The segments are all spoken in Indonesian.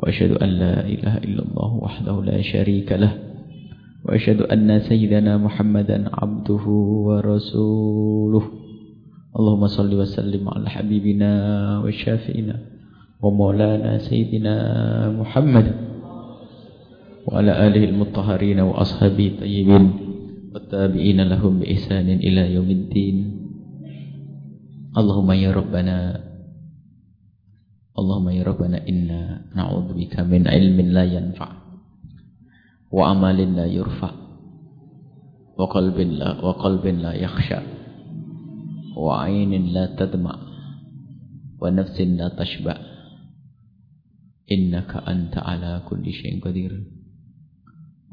وأشهد أن لا إله إلا الله وحده لا شريك له وأشهد أن سيدنا محمدا عبده ورسوله. اللهم صل وسلم على حبيبنا وشافئنا ومولانا سيدنا محمد وعلى آله المطهرين وأصحابه الطيبين والتابعين لهم بإحسان إلى يوم الدين. اللهم يا ربنا اللهم يا ربنا إنا نعوذ بك من علم لا ينفع وعمل لا يرفع وقلب لا وقلب لا يخشى وعين لا تدمع ونفس لا تشبع إنك أنت على كل شيء قدير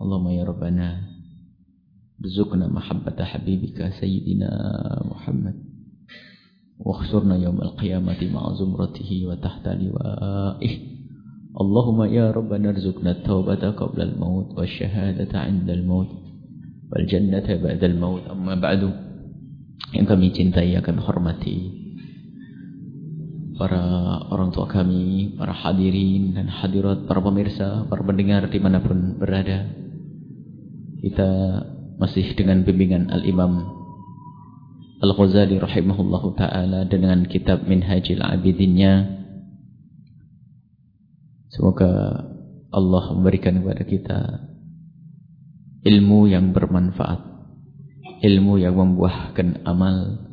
اللهم يا ربنا ارزقنا محبة حبيبك سيدنا محمد واخسرنا يوم القيامة مع زمرته وتحت لوائه اللهم يا ربنا ارزقنا التوبة قبل الموت والشهادة عند الموت والجنة بعد الموت أما بعد yang kami cintai akan hormati para orang tua kami, para hadirin dan hadirat, para pemirsa, para pendengar dimanapun berada. Kita masih dengan bimbingan Al-Imam Al-Ghazali rahimahullahu taala dengan kitab Minhajil Abidinnya. Semoga Allah memberikan kepada kita ilmu yang bermanfaat ilmu yang membuahkan amal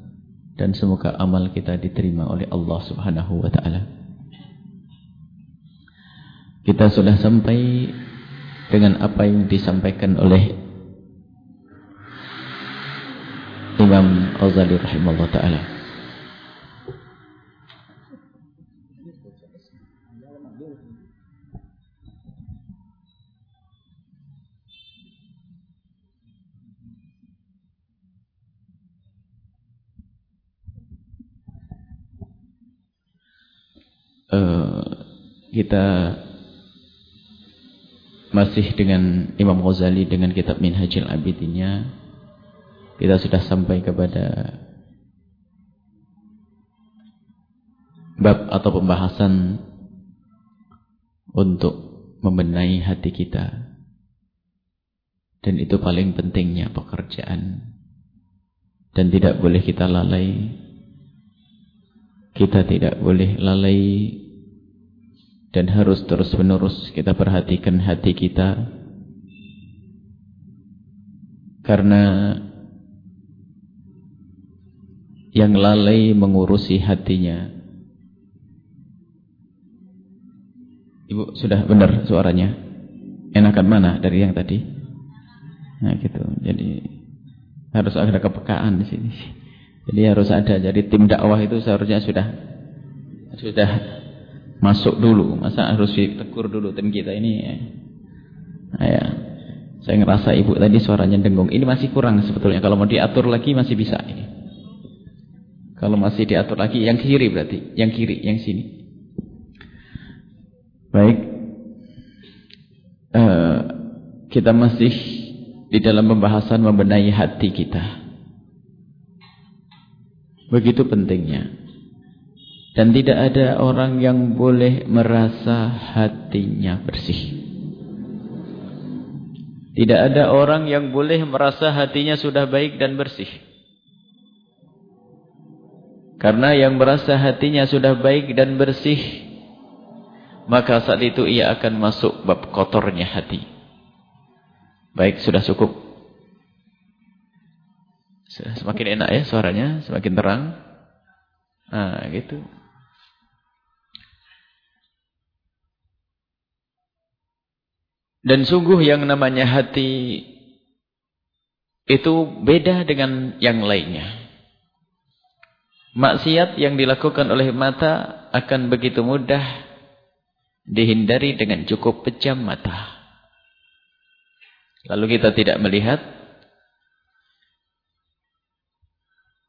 dan semoga amal kita diterima oleh Allah Subhanahu wa taala. Kita sudah sampai dengan apa yang disampaikan oleh Imam Ghazali rahimahullah taala. Uh, kita masih dengan Imam Ghazali dengan kitab Minhajul Abidinnya kita sudah sampai kepada bab atau pembahasan untuk membenahi hati kita. Dan itu paling pentingnya pekerjaan. Dan tidak boleh kita lalai. Kita tidak boleh lalai dan harus terus-menerus kita perhatikan hati kita. Karena yang lalai mengurusi hatinya. Ibu sudah benar suaranya. Enakan mana dari yang tadi? Nah gitu. Jadi harus ada kepekaan di sini. Jadi harus ada. Jadi tim dakwah itu seharusnya sudah sudah masuk dulu. Masa harus ditegur dulu tim kita ini? Nah, ya. Saya ngerasa ibu tadi suaranya dengung. Ini masih kurang sebetulnya. Kalau mau diatur lagi masih bisa ini. Kalau masih diatur lagi, yang kiri berarti. Yang kiri, yang sini. Baik. Uh, kita masih di dalam pembahasan membenahi hati kita. Begitu pentingnya. Dan tidak ada orang yang boleh merasa hatinya bersih. Tidak ada orang yang boleh merasa hatinya sudah baik dan bersih. Karena yang merasa hatinya sudah baik dan bersih, maka saat itu ia akan masuk bab kotornya hati. Baik, sudah cukup. Semakin enak ya suaranya, semakin terang. Nah, gitu. Dan sungguh yang namanya hati itu beda dengan yang lainnya. Maksiat yang dilakukan oleh mata akan begitu mudah dihindari dengan cukup pejam mata. Lalu kita tidak melihat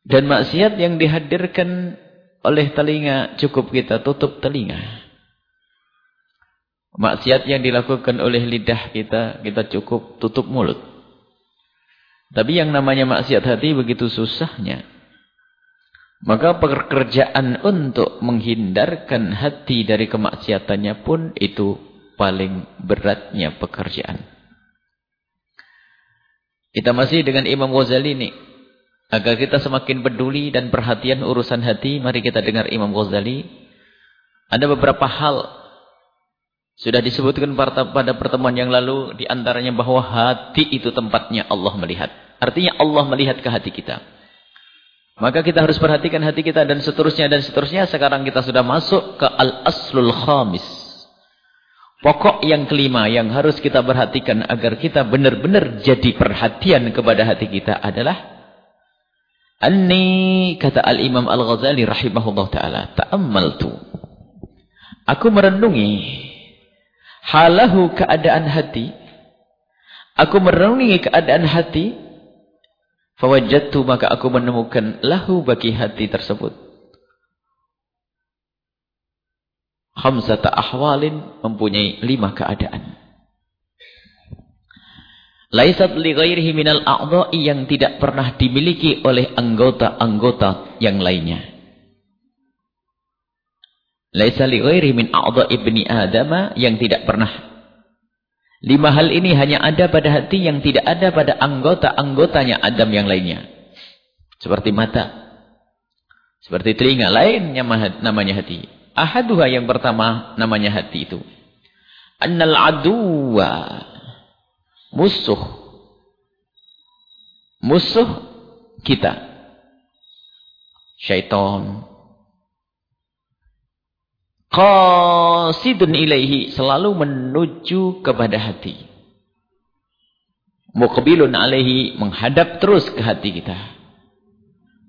dan maksiat yang dihadirkan oleh telinga cukup kita tutup telinga. Maksiat yang dilakukan oleh lidah kita kita cukup tutup mulut. Tapi yang namanya maksiat hati begitu susahnya. Maka pekerjaan untuk menghindarkan hati dari kemaksiatannya pun itu paling beratnya pekerjaan. Kita masih dengan Imam Ghazali ini. Agar kita semakin peduli dan perhatian urusan hati, mari kita dengar Imam Ghazali. Ada beberapa hal sudah disebutkan pada pertemuan yang lalu di antaranya bahwa hati itu tempatnya Allah melihat. Artinya Allah melihat ke hati kita. Maka kita harus perhatikan hati kita dan seterusnya dan seterusnya. Sekarang kita sudah masuk ke al-aslul khamis. Pokok yang kelima yang harus kita perhatikan agar kita benar-benar jadi perhatian kepada hati kita adalah Anni kata Al-Imam Al-Ghazali rahimahullah taala, ta'ammaltu. Aku merenungi halahu keadaan hati. Aku merenungi keadaan hati. Fawajadtu maka aku menemukan lahu bagi hati tersebut. Khamsata ahwalin mempunyai lima keadaan. Laisat li ghairihi minal a'dha'i yang tidak pernah dimiliki oleh anggota-anggota yang lainnya. Laisa li ghairihi min a'dha'i ibni Adam yang tidak pernah. Lima hal ini hanya ada pada hati yang tidak ada pada anggota-anggotanya Adam yang lainnya. Seperti mata. Seperti telinga lainnya namanya hati. Ahaduha yang pertama namanya hati itu. Annal aduwa musuh musuh kita syaitan qasidun ilaihi selalu menuju kepada hati. Muqbilun alaihi menghadap terus ke hati kita.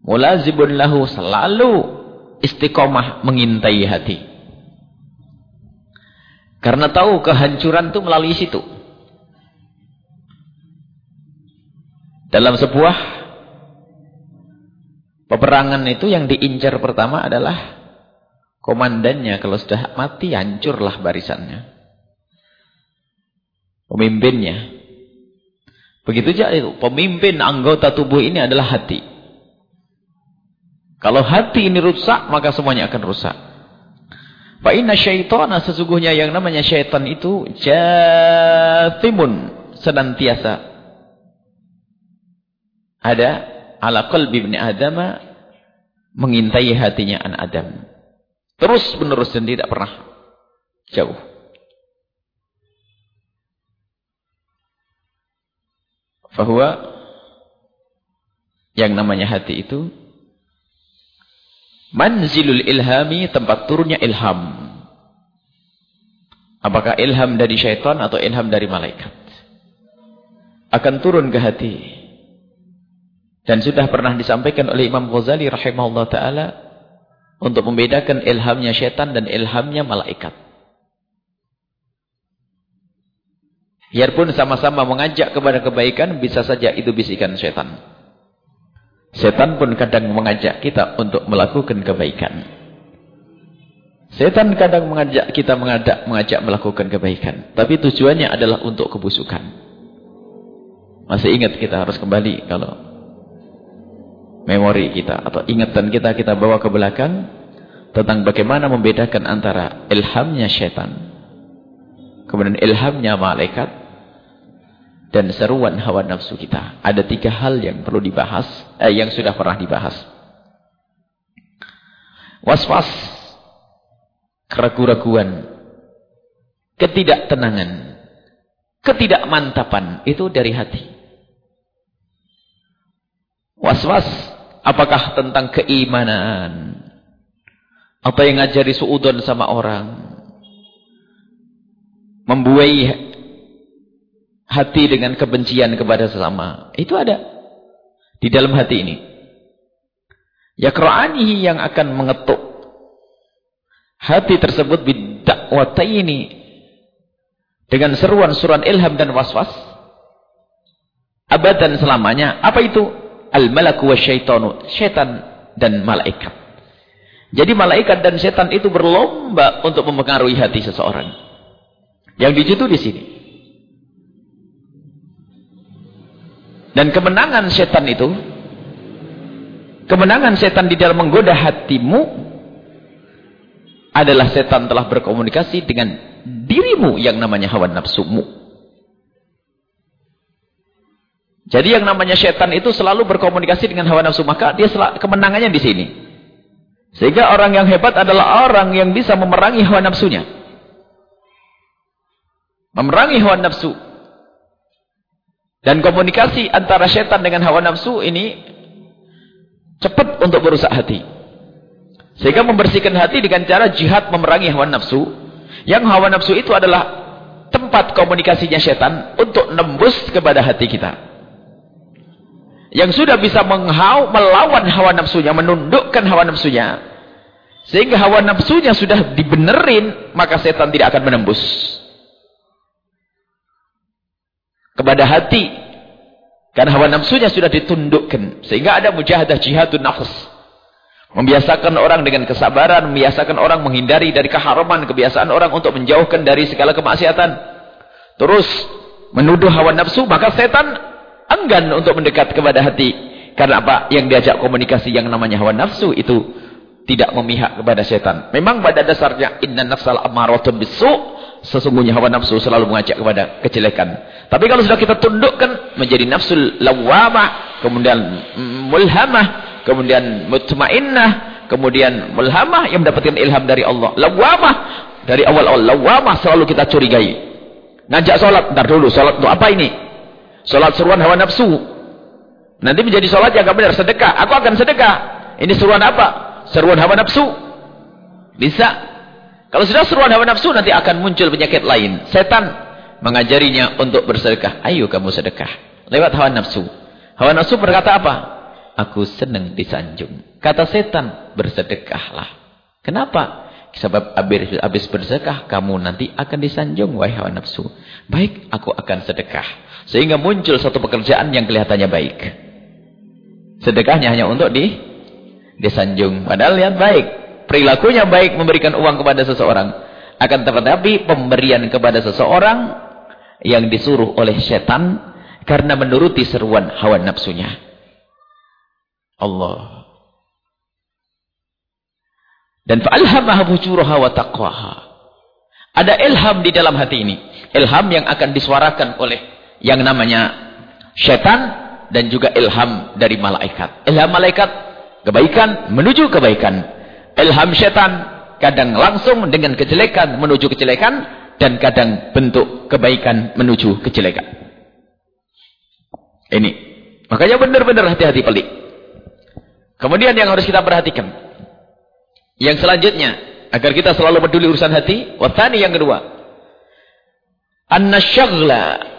Mulazibun lahu selalu istiqomah mengintai hati. Karena tahu kehancuran itu melalui situ. Dalam sebuah peperangan itu yang diincar pertama adalah komandannya. Kalau sudah mati, hancurlah barisannya. Pemimpinnya. Begitu saja itu. Pemimpin anggota tubuh ini adalah hati. Kalau hati ini rusak, maka semuanya akan rusak. Fa inna syaitana sesungguhnya yang namanya syaitan itu jathimun senantiasa ada ala qalbi ibn Adam mengintai hatinya anak Adam. Terus menerus dan tidak pernah jauh. Bahwa yang namanya hati itu manzilul ilhami tempat turunnya ilham. Apakah ilham dari syaitan atau ilham dari malaikat? Akan turun ke hati. Dan sudah pernah disampaikan oleh Imam Ghazali rahimahullah ta'ala untuk membedakan ilhamnya syaitan dan ilhamnya malaikat. Biarpun sama-sama mengajak kepada kebaikan, bisa saja itu bisikan syaitan. Setan pun kadang mengajak kita untuk melakukan kebaikan. Setan kadang mengajak kita mengajak, mengajak melakukan kebaikan. Tapi tujuannya adalah untuk kebusukan. Masih ingat kita harus kembali kalau memori kita atau ingatan kita kita bawa ke belakang tentang bagaimana membedakan antara ilhamnya syaitan kemudian ilhamnya malaikat dan seruan hawa nafsu kita. Ada tiga hal yang perlu dibahas eh, yang sudah pernah dibahas. Was-was keraguan-raguan ketidaktenangan ketidakmantapan itu dari hati. Was-was Apakah tentang keimanan? Atau yang ngajari suudon sama orang? Membuai hati dengan kebencian kepada sesama. Itu ada. Di dalam hati ini. Yakra'anihi yang akan mengetuk. Hati tersebut dakwataini dengan seruan-seruan ilham dan waswas abadan selamanya. Apa itu? Al-malaku wa syaitanu. Syaitan dan malaikat. Jadi malaikat dan setan itu berlomba untuk mempengaruhi hati seseorang. Yang dijitu di sini. Dan kemenangan setan itu, kemenangan setan di dalam menggoda hatimu, adalah setan telah berkomunikasi dengan dirimu yang namanya hawa nafsumu. Jadi yang namanya setan itu selalu berkomunikasi dengan hawa nafsu, maka dia kemenangannya di sini. Sehingga orang yang hebat adalah orang yang bisa memerangi hawa nafsunya. Memerangi hawa nafsu. Dan komunikasi antara setan dengan hawa nafsu ini cepat untuk merusak hati. Sehingga membersihkan hati dengan cara jihad memerangi hawa nafsu. Yang hawa nafsu itu adalah tempat komunikasinya setan untuk nembus kepada hati kita. Yang sudah bisa menghau, melawan hawa nafsunya, menundukkan hawa nafsunya. Sehingga hawa nafsunya sudah dibenerin, maka setan tidak akan menembus kepada hati. Karena hawa nafsunya sudah ditundukkan. Sehingga ada mujahadah jihadun nafs. Membiasakan orang dengan kesabaran. Membiasakan orang menghindari dari keharaman. Kebiasaan orang untuk menjauhkan dari segala kemaksiatan. Terus menuduh hawa nafsu. Maka setan enggan untuk mendekat kepada hati. Karena apa? Yang diajak komunikasi yang namanya hawa nafsu itu tidak memihak kepada setan. Memang pada dasarnya inna nafsal amaratun bisu' sesungguhnya hawa nafsu selalu mengajak kepada kejelekan. Tapi kalau sudah kita tundukkan menjadi nafsul lawamah, kemudian mulhamah, kemudian mutmainnah, kemudian mulhamah yang mendapatkan ilham dari Allah. Lawamah dari awal-awal lawamah selalu kita curigai. Ngajak sholat, ntar dulu sholat untuk apa ini? Sholat seruan hawa nafsu. Nanti menjadi sholat yang gak benar, sedekah. Aku akan sedekah. Ini seruan apa? Seruan hawa nafsu. Bisa kalau sudah seruan hawa nafsu nanti akan muncul penyakit lain. Setan mengajarinya untuk bersedekah. Ayo kamu sedekah. Lewat hawa nafsu. Hawa nafsu berkata apa? Aku senang disanjung. Kata setan, bersedekahlah. Kenapa? Sebab habis, habis bersedekah, kamu nanti akan disanjung, wahai hawa nafsu. Baik, aku akan sedekah. Sehingga muncul satu pekerjaan yang kelihatannya baik. Sedekahnya hanya untuk di disanjung. Padahal lihat baik perilakunya baik memberikan uang kepada seseorang. Akan tetapi pemberian kepada seseorang yang disuruh oleh setan karena menuruti seruan hawa nafsunya. Allah. Dan fa'alhamaha fujuraha wa taqwaha. Ada ilham di dalam hati ini. Ilham yang akan disuarakan oleh yang namanya setan dan juga ilham dari malaikat. Ilham malaikat kebaikan menuju kebaikan. Ilham setan kadang langsung dengan kejelekan menuju kejelekan dan kadang bentuk kebaikan menuju kejelekan. Ini. Makanya benar-benar hati-hati pelik. Kemudian yang harus kita perhatikan. Yang selanjutnya agar kita selalu peduli urusan hati. Watani yang kedua. Anna syaghla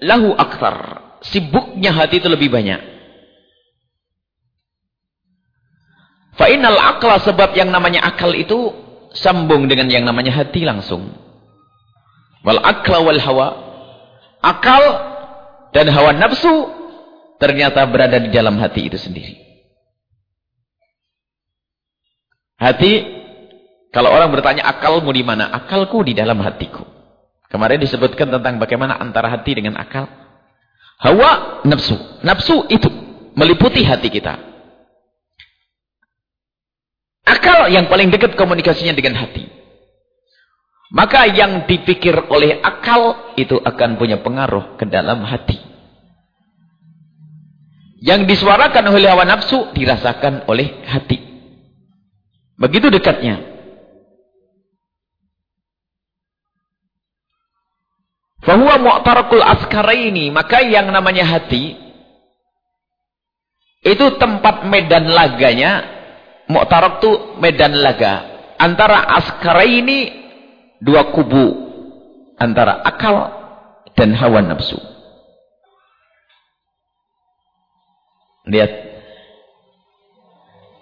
lahu akthar sibuknya hati itu lebih banyak Fa'inal akla sebab yang namanya akal itu sambung dengan yang namanya hati langsung. Wal akla wal hawa. Akal dan hawa nafsu ternyata berada di dalam hati itu sendiri. Hati, kalau orang bertanya akalmu di mana? Akalku di dalam hatiku. Kemarin disebutkan tentang bagaimana antara hati dengan akal. Hawa, nafsu. Nafsu itu meliputi hati kita. Akal yang paling dekat komunikasinya dengan hati. Maka yang dipikir oleh akal itu akan punya pengaruh ke dalam hati. Yang disuarakan oleh hawa nafsu dirasakan oleh hati. Begitu dekatnya. Fahuwa mu'tarakul askaraini. Maka yang namanya hati. Itu tempat medan laganya Mu'tarak itu medan laga. Antara askara ini dua kubu. Antara akal dan hawa nafsu. Lihat.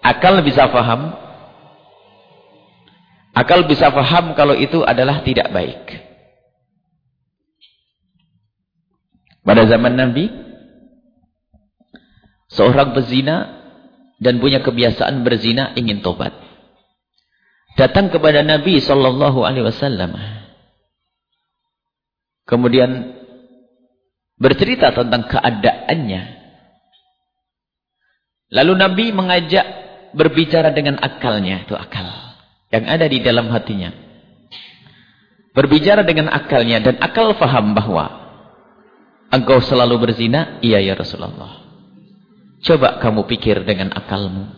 Akal bisa faham. Akal bisa paham kalau itu adalah tidak baik. Pada zaman Nabi, seorang pezina dan punya kebiasaan berzina ingin tobat. Datang kepada Nabi Sallallahu Alaihi Wasallam. Kemudian bercerita tentang keadaannya. Lalu Nabi mengajak berbicara dengan akalnya, itu akal yang ada di dalam hatinya. Berbicara dengan akalnya dan akal faham bahwa engkau selalu berzina, iya ya Rasulullah. Coba kamu pikir dengan akalmu.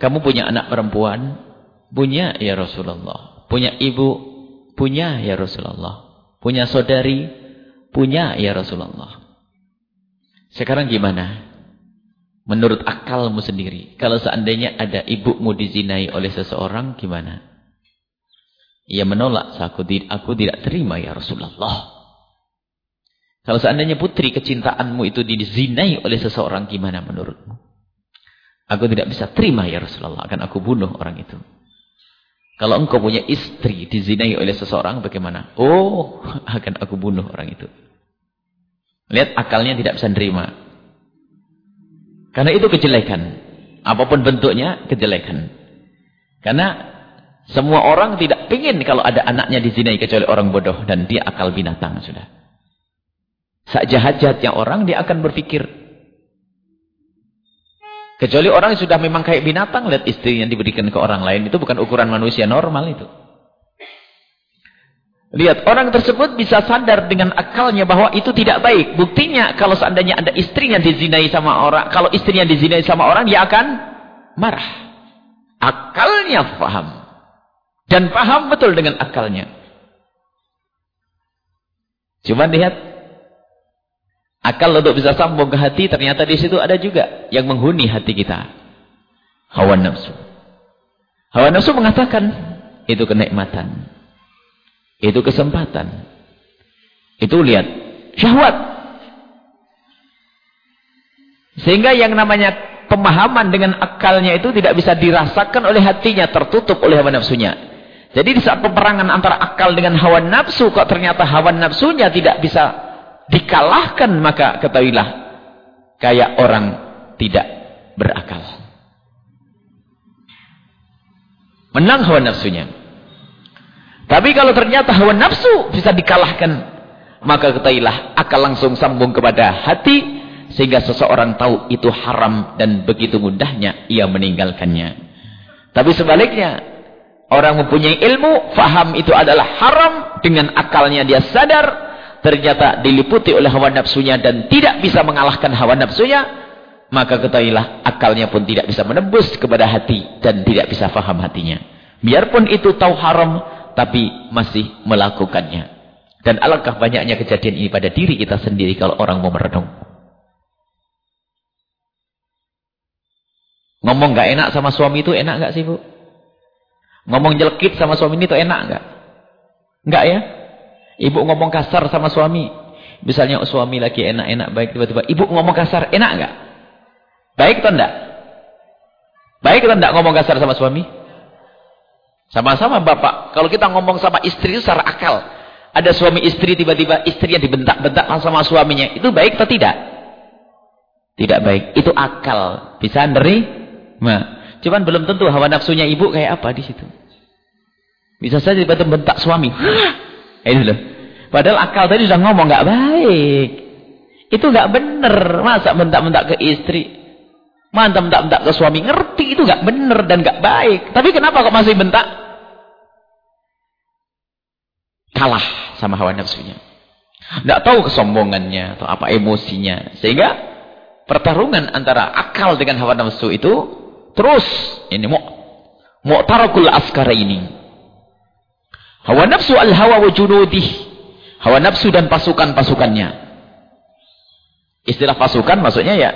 Kamu punya anak perempuan? Punya ya Rasulullah. Punya ibu? Punya ya Rasulullah. Punya saudari? Punya ya Rasulullah. Sekarang gimana? Menurut akalmu sendiri. Kalau seandainya ada ibumu dizinai oleh seseorang, gimana? Ia menolak. Aku, aku tidak terima ya Rasulullah. Kalau seandainya putri kecintaanmu itu dizinai oleh seseorang, gimana menurutmu? Aku tidak bisa terima ya Rasulullah. Akan aku bunuh orang itu. Kalau engkau punya istri dizinai oleh seseorang, bagaimana? Oh, akan aku bunuh orang itu. Lihat akalnya tidak bisa nerima. Karena itu kejelekan. Apa pun bentuknya, kejelekan. Karena semua orang tidak ingin kalau ada anaknya dizinai kecuali orang bodoh. Dan dia akal binatang sudah. Sejahat-jahatnya orang, dia akan berpikir. Kecuali orang yang sudah memang kayak binatang, lihat istri yang diberikan ke orang lain. Itu bukan ukuran manusia normal itu. Lihat, orang tersebut bisa sadar dengan akalnya bahwa itu tidak baik. Buktinya, kalau seandainya ada istrinya dizinai sama orang, kalau istrinya dizinai sama orang, dia akan marah. Akalnya paham. Dan paham betul dengan akalnya. Cuma lihat, akal untuk bisa sambung ke hati, ternyata di situ ada juga yang menghuni hati kita. Hawa nafsu. Hawa nafsu mengatakan, itu kenikmatan. Itu kesempatan. Itu lihat. Syahwat. Sehingga yang namanya pemahaman dengan akalnya itu tidak bisa dirasakan oleh hatinya. Tertutup oleh hawa nafsunya. Jadi di saat peperangan antara akal dengan hawa nafsu. Kok ternyata hawa nafsunya tidak bisa dikalahkan. Maka ketahuilah. Kayak orang tidak berakal. Menang hawa nafsunya. Tapi kalau ternyata hawa nafsu bisa dikalahkan, maka ketahuilah akal langsung sambung kepada hati sehingga seseorang tahu itu haram dan begitu mudahnya ia meninggalkannya. Tapi sebaliknya, orang mempunyai ilmu, faham itu adalah haram dengan akalnya dia sadar ternyata diliputi oleh hawa nafsunya dan tidak bisa mengalahkan hawa nafsunya, maka ketahuilah akalnya pun tidak bisa menembus kepada hati dan tidak bisa faham hatinya. Biarpun itu tahu haram, tapi masih melakukannya. Dan alangkah banyaknya kejadian ini pada diri kita sendiri kalau orang mau merenung. Ngomong gak enak sama suami itu enak gak sih bu? Ngomong jelekit sama suami itu enak gak? Enggak ya? Ibu ngomong kasar sama suami. Misalnya suami lagi enak-enak baik tiba-tiba. Ibu ngomong kasar enak gak? Baik atau enggak? Baik atau enggak ngomong kasar sama suami? Sama-sama bapak. Kalau kita ngomong sama istri itu secara akal. Ada suami istri tiba-tiba istrinya dibentak-bentak sama suaminya. Itu baik atau tidak? Tidak baik. Itu akal. Bisa Nah, Cuman belum tentu hawa nafsunya ibu kayak apa di situ. Bisa saja tiba-tiba bentak suami. Itu loh. Padahal akal tadi sudah ngomong nggak baik. Itu nggak benar. Masa bentak-bentak ke istri? Mantap bentak-bentak ke suami. Ngerti itu nggak benar dan nggak baik. Tapi kenapa kok masih bentak? kalah sama hawa nafsunya. Tidak tahu kesombongannya atau apa emosinya. Sehingga pertarungan antara akal dengan hawa nafsu itu terus ini mau mu'tarakul askara ini. Hawa nafsu al-hawa wujudih. Hawa nafsu dan pasukan-pasukannya. Istilah pasukan maksudnya ya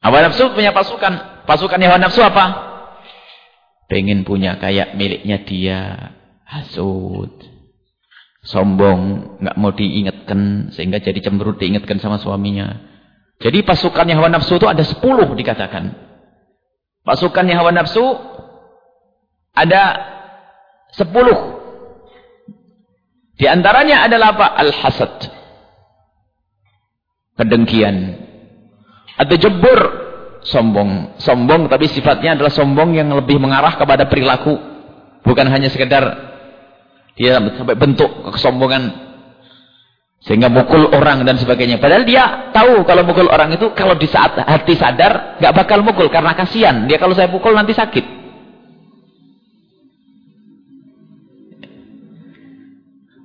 Hawa nafsu punya pasukan. Pasukan hawa nafsu apa? Pengen punya kayak miliknya dia hasut, sombong, nggak mau diingatkan sehingga jadi cemberut diingatkan sama suaminya. Jadi pasukannya hawa nafsu itu ada sepuluh dikatakan. Pasukannya hawa nafsu ada sepuluh. Di antaranya adalah apa? Al-hasad. Kedengkian. Atau jebur. Sombong. Sombong tapi sifatnya adalah sombong yang lebih mengarah kepada perilaku. Bukan hanya sekedar dia sampai bentuk kesombongan sehingga mukul orang dan sebagainya. Padahal dia tahu kalau mukul orang itu kalau di saat hati sadar nggak bakal mukul karena kasihan. Dia kalau saya pukul nanti sakit.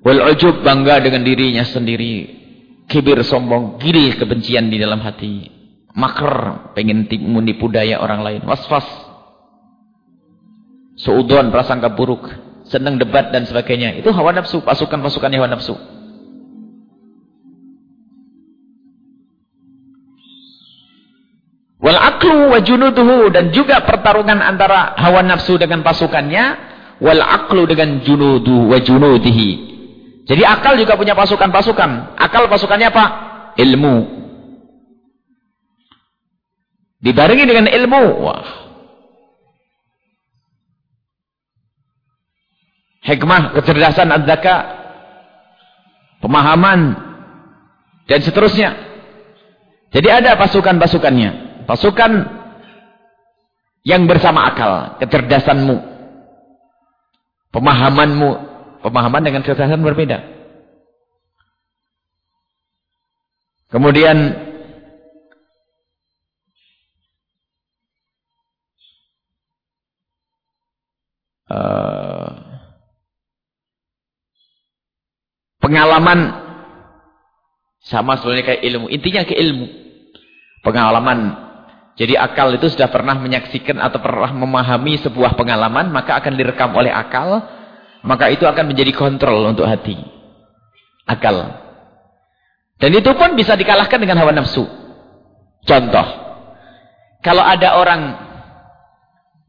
Wal ujub bangga dengan dirinya sendiri. Kibir sombong, gil kebencian di dalam hati. Makar, pengen menipu daya orang lain. Wasfas. Suudon, prasangka buruk. Senang debat dan sebagainya. Itu hawa nafsu, pasukan-pasukan hawa nafsu. Wal aklu wa junuduhu dan juga pertarungan antara hawa nafsu dengan pasukannya wal aklu dengan junudu wa junudihi. Jadi akal juga punya pasukan-pasukan. Akal pasukannya apa? Ilmu. Dibarengi dengan ilmu. Wah. Hikmah, kecerdasan, adzaka, pemahaman dan seterusnya. Jadi ada pasukan-pasukannya. Pasukan yang bersama akal, kecerdasanmu, pemahamanmu, pemahaman dengan kecerdasan berbeda. Kemudian uh, pengalaman sama sebenarnya kayak ilmu. Intinya ke ilmu. Pengalaman jadi akal itu sudah pernah menyaksikan atau pernah memahami sebuah pengalaman, maka akan direkam oleh akal, maka itu akan menjadi kontrol untuk hati. Akal. Dan itu pun bisa dikalahkan dengan hawa nafsu. Contoh. Kalau ada orang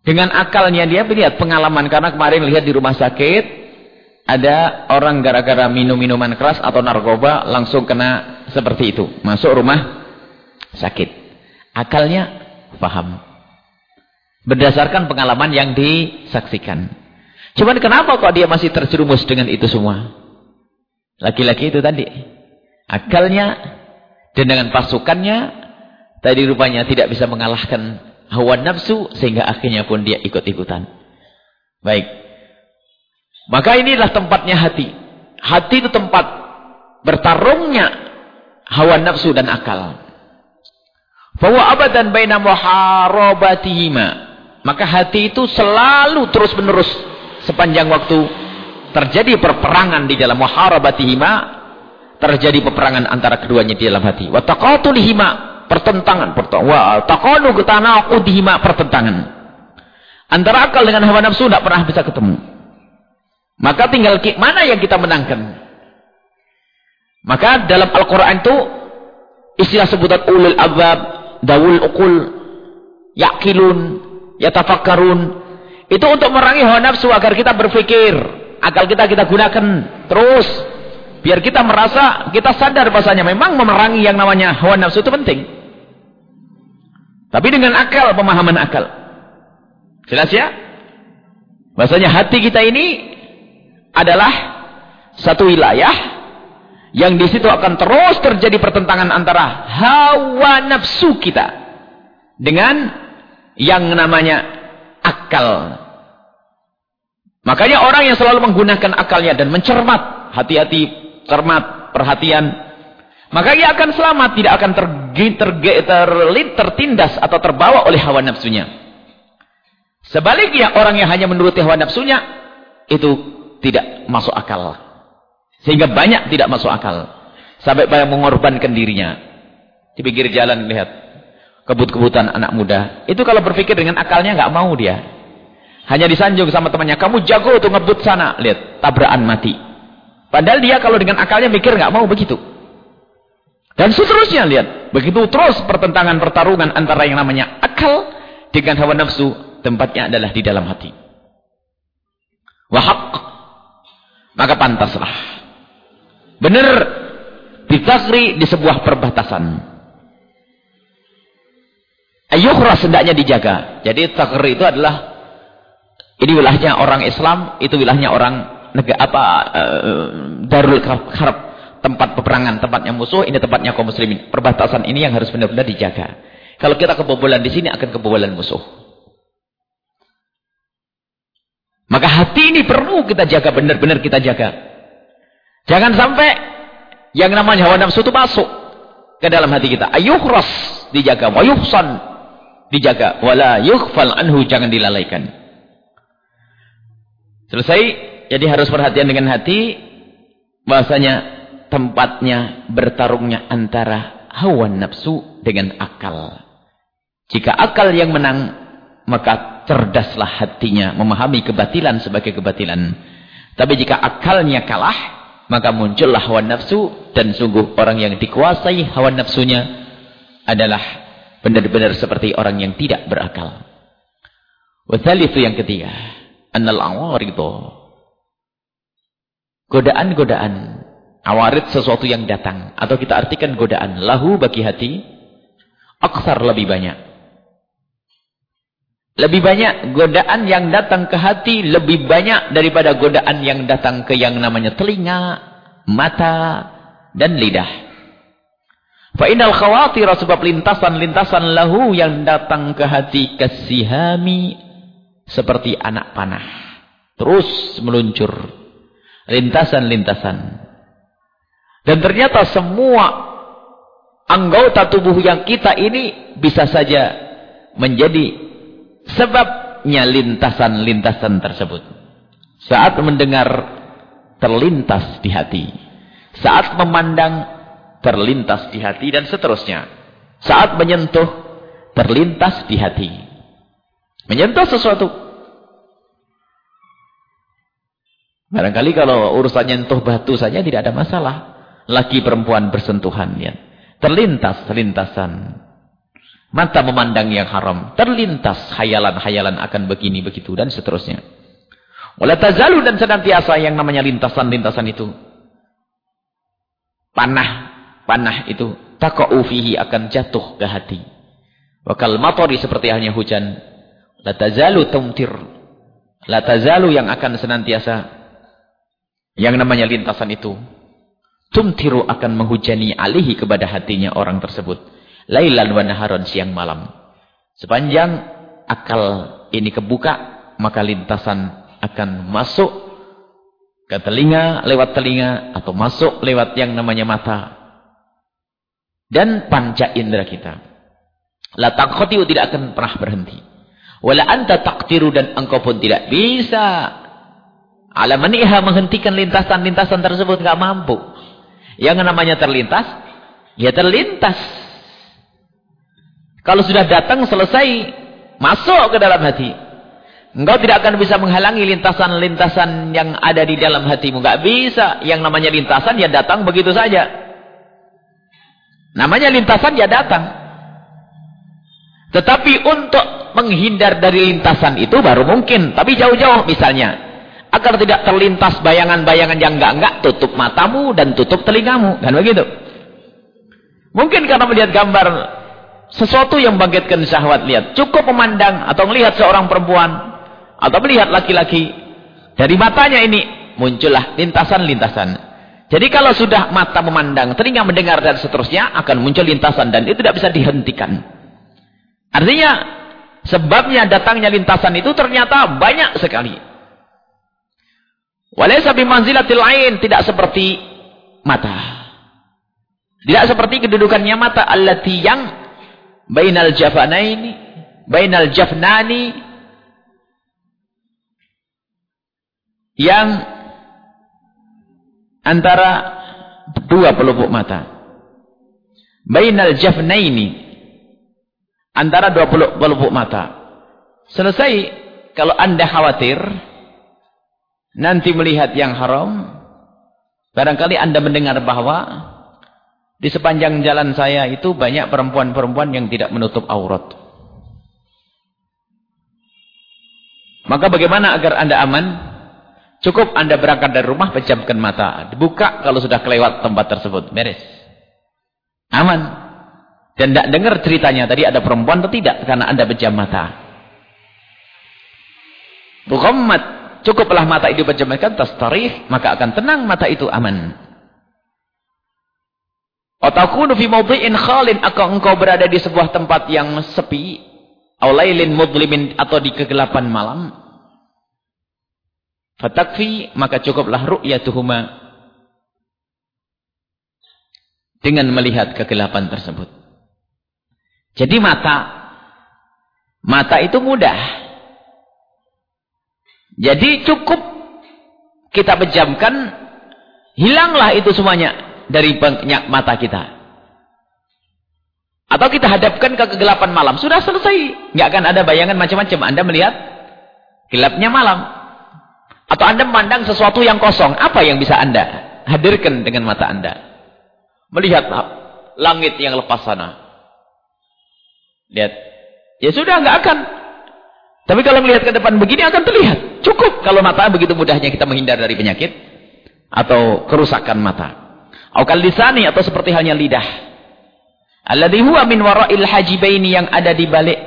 dengan akalnya dia melihat pengalaman. Karena kemarin lihat di rumah sakit, ada orang gara-gara minum minuman keras atau narkoba langsung kena seperti itu. Masuk rumah sakit. Akalnya paham. Berdasarkan pengalaman yang disaksikan. Cuman kenapa kok dia masih terjerumus dengan itu semua? Laki-laki itu tadi. Akalnya dan dengan pasukannya tadi rupanya tidak bisa mengalahkan hawa nafsu sehingga akhirnya pun dia ikut-ikutan. Baik. Maka inilah tempatnya hati. Hati itu tempat bertarungnya hawa nafsu dan akal. Bahwa abadan baina muharabatihima. Maka hati itu selalu terus-menerus sepanjang waktu terjadi perperangan di dalam muharabatihima, terjadi peperangan antara keduanya di dalam hati. Wa taqatulihima, pertentangan, wa taqalu tanaqudihima, pertentangan. Antara akal dengan hawa nafsu tidak pernah bisa ketemu. Maka tinggal mana yang kita menangkan. Maka dalam Al-Quran itu istilah sebutan ulul abab dawul ukul, yakilun, yatafakkarun. Itu untuk merangi hawa nafsu agar kita berpikir, akal kita kita gunakan terus biar kita merasa kita sadar bahasanya memang memerangi yang namanya hawa nafsu itu penting. Tapi dengan akal, pemahaman akal. Jelas ya? Bahasanya hati kita ini adalah satu wilayah yang di situ akan terus terjadi pertentangan antara hawa nafsu kita dengan yang namanya akal. Makanya orang yang selalu menggunakan akalnya dan mencermat, hati-hati, cermat, perhatian, maka ia akan selamat, tidak akan tergi, terlit, tertindas atau terbawa oleh hawa nafsunya. Sebaliknya orang yang hanya menuruti hawa nafsunya itu tidak masuk akal. Sehingga banyak tidak masuk akal. Sampai banyak mengorbankan dirinya. Di pinggir jalan lihat. Kebut-kebutan anak muda. Itu kalau berpikir dengan akalnya nggak mau dia. Hanya disanjung sama temannya. Kamu jago tuh ngebut sana. Lihat. Tabrakan mati. Padahal dia kalau dengan akalnya mikir nggak mau begitu. Dan seterusnya lihat. Begitu terus pertentangan pertarungan antara yang namanya akal dengan hawa nafsu. Tempatnya adalah di dalam hati. Wahak. Maka pantaslah Benar ditakri di sebuah perbatasan. Ayukhra hendaknya dijaga. Jadi takri itu adalah Ini wilayahnya orang Islam, itu wilayahnya orang negara apa uh, Darul Harb, tempat peperangan, tempatnya musuh, ini tempatnya kaum muslimin. Perbatasan ini yang harus benar-benar dijaga. Kalau kita kebobolan di sini akan kebobolan musuh. Maka hati ini perlu kita jaga, benar-benar kita jaga. Jangan sampai yang namanya hawa nafsu itu masuk ke dalam hati kita. Ayuhras dijaga, wa yuhsan dijaga, wala yukhfal anhu jangan dilalaikan. Selesai, jadi harus perhatian dengan hati bahasanya tempatnya bertarungnya antara hawa nafsu dengan akal. Jika akal yang menang, maka cerdaslah hatinya memahami kebatilan sebagai kebatilan. Tapi jika akalnya kalah, maka muncullah hawa nafsu dan sungguh orang yang dikuasai hawa nafsunya adalah benar-benar seperti orang yang tidak berakal. itu yang ketiga annal awaridho. Godaan-godaan. Awarid sesuatu yang datang. Atau kita artikan godaan. Lahu bagi hati. Aksar lebih banyak. Lebih banyak godaan yang datang ke hati. Lebih banyak daripada godaan yang datang ke yang namanya telinga. Mata. Dan lidah. Fa'inal khawatir sebab lintasan-lintasan lahu yang datang ke hati kasihami seperti anak panah. Terus meluncur. Lintasan-lintasan. Dan ternyata semua anggota tubuh yang kita ini bisa saja menjadi sebabnya lintasan-lintasan tersebut. Saat mendengar terlintas di hati. Saat memandang terlintas di hati dan seterusnya. Saat menyentuh terlintas di hati. Menyentuh sesuatu. Barangkali kalau urusan nyentuh batu saja tidak ada masalah. Laki perempuan bersentuhan. Ya. Terlintas, lintasan. Mata memandang yang haram. Terlintas hayalan-hayalan akan begini, begitu, dan seterusnya. Wala tazalu dan senantiasa yang namanya lintasan-lintasan itu. Panah, panah itu. Taka'u fihi akan jatuh ke hati. Wakal matori seperti halnya hujan. La tazalu tumtir. La tazalu yang akan senantiasa yang namanya lintasan itu tumtiru akan menghujani alihi kepada hatinya orang tersebut. Lailan wa naharon siang malam. Sepanjang akal ini kebuka, maka lintasan akan masuk ke telinga, lewat telinga, atau masuk lewat yang namanya mata. Dan panca indera kita. La taqkhatiu tidak akan pernah berhenti. Wala anta taktiru dan engkau pun tidak bisa. Alamaniha menghentikan lintasan-lintasan tersebut nggak mampu. Yang namanya terlintas, ya terlintas. Kalau sudah datang selesai, masuk ke dalam hati. Engkau tidak akan bisa menghalangi lintasan-lintasan yang ada di dalam hatimu. Enggak bisa. Yang namanya lintasan ya datang begitu saja. Namanya lintasan ya datang. Tetapi untuk menghindar dari lintasan itu baru mungkin. Tapi jauh-jauh misalnya. Agar tidak terlintas bayangan-bayangan yang enggak-enggak. Tutup matamu dan tutup telingamu. Kan begitu. Mungkin karena melihat gambar sesuatu yang bangkitkan syahwat. Lihat. Cukup memandang atau melihat seorang perempuan. Atau melihat laki-laki. Dari matanya ini muncullah lintasan-lintasan. Jadi kalau sudah mata memandang, telinga mendengar dan seterusnya akan muncul lintasan dan itu tidak bisa dihentikan. Artinya Sebabnya datangnya lintasan itu ternyata banyak sekali. Walaysa bimanzilatil ain tidak seperti mata. Tidak seperti kedudukannya mata allati yang bainal jafanaini, bainal jafnani yang antara dua pelupuk mata. Bainal jafnaini Antara dua pelupuk mata. Selesai. Kalau anda khawatir. Nanti melihat yang haram. Barangkali anda mendengar bahwa. Di sepanjang jalan saya itu banyak perempuan-perempuan yang tidak menutup aurat. Maka bagaimana agar anda aman? Cukup anda berangkat dari rumah, pejamkan mata. Dibuka kalau sudah kelewat tempat tersebut. Beres. Aman. Dan tidak dengar ceritanya tadi ada perempuan atau tidak karena Anda pejam mata. Bughammat. Cukuplah mata itu dipejamkan, tastarih, maka akan tenang mata itu aman. Otakunu fi mawdi'in khalin, atau engkau berada di sebuah tempat yang sepi, aulailin mudlimin, atau di kegelapan malam. Fatakfi, maka cukuplah ru'yatuhuma. Dengan melihat kegelapan tersebut. Jadi mata, mata itu mudah. Jadi cukup kita pejamkan, hilanglah itu semuanya dari mata kita. Atau kita hadapkan ke kegelapan malam. Sudah selesai. Nggak akan ada bayangan macam-macam. Anda melihat gelapnya malam. Atau Anda memandang sesuatu yang kosong. Apa yang bisa Anda hadirkan dengan mata Anda? Melihat langit yang lepas sana. Lihat. Ya sudah, nggak akan. Tapi kalau melihat ke depan begini akan terlihat. Cukup kalau mata begitu mudahnya kita menghindar dari penyakit atau kerusakan mata. Aukal lisani atau seperti halnya lidah. Alladhi huwa min wara'il hajibaini yang ada di balik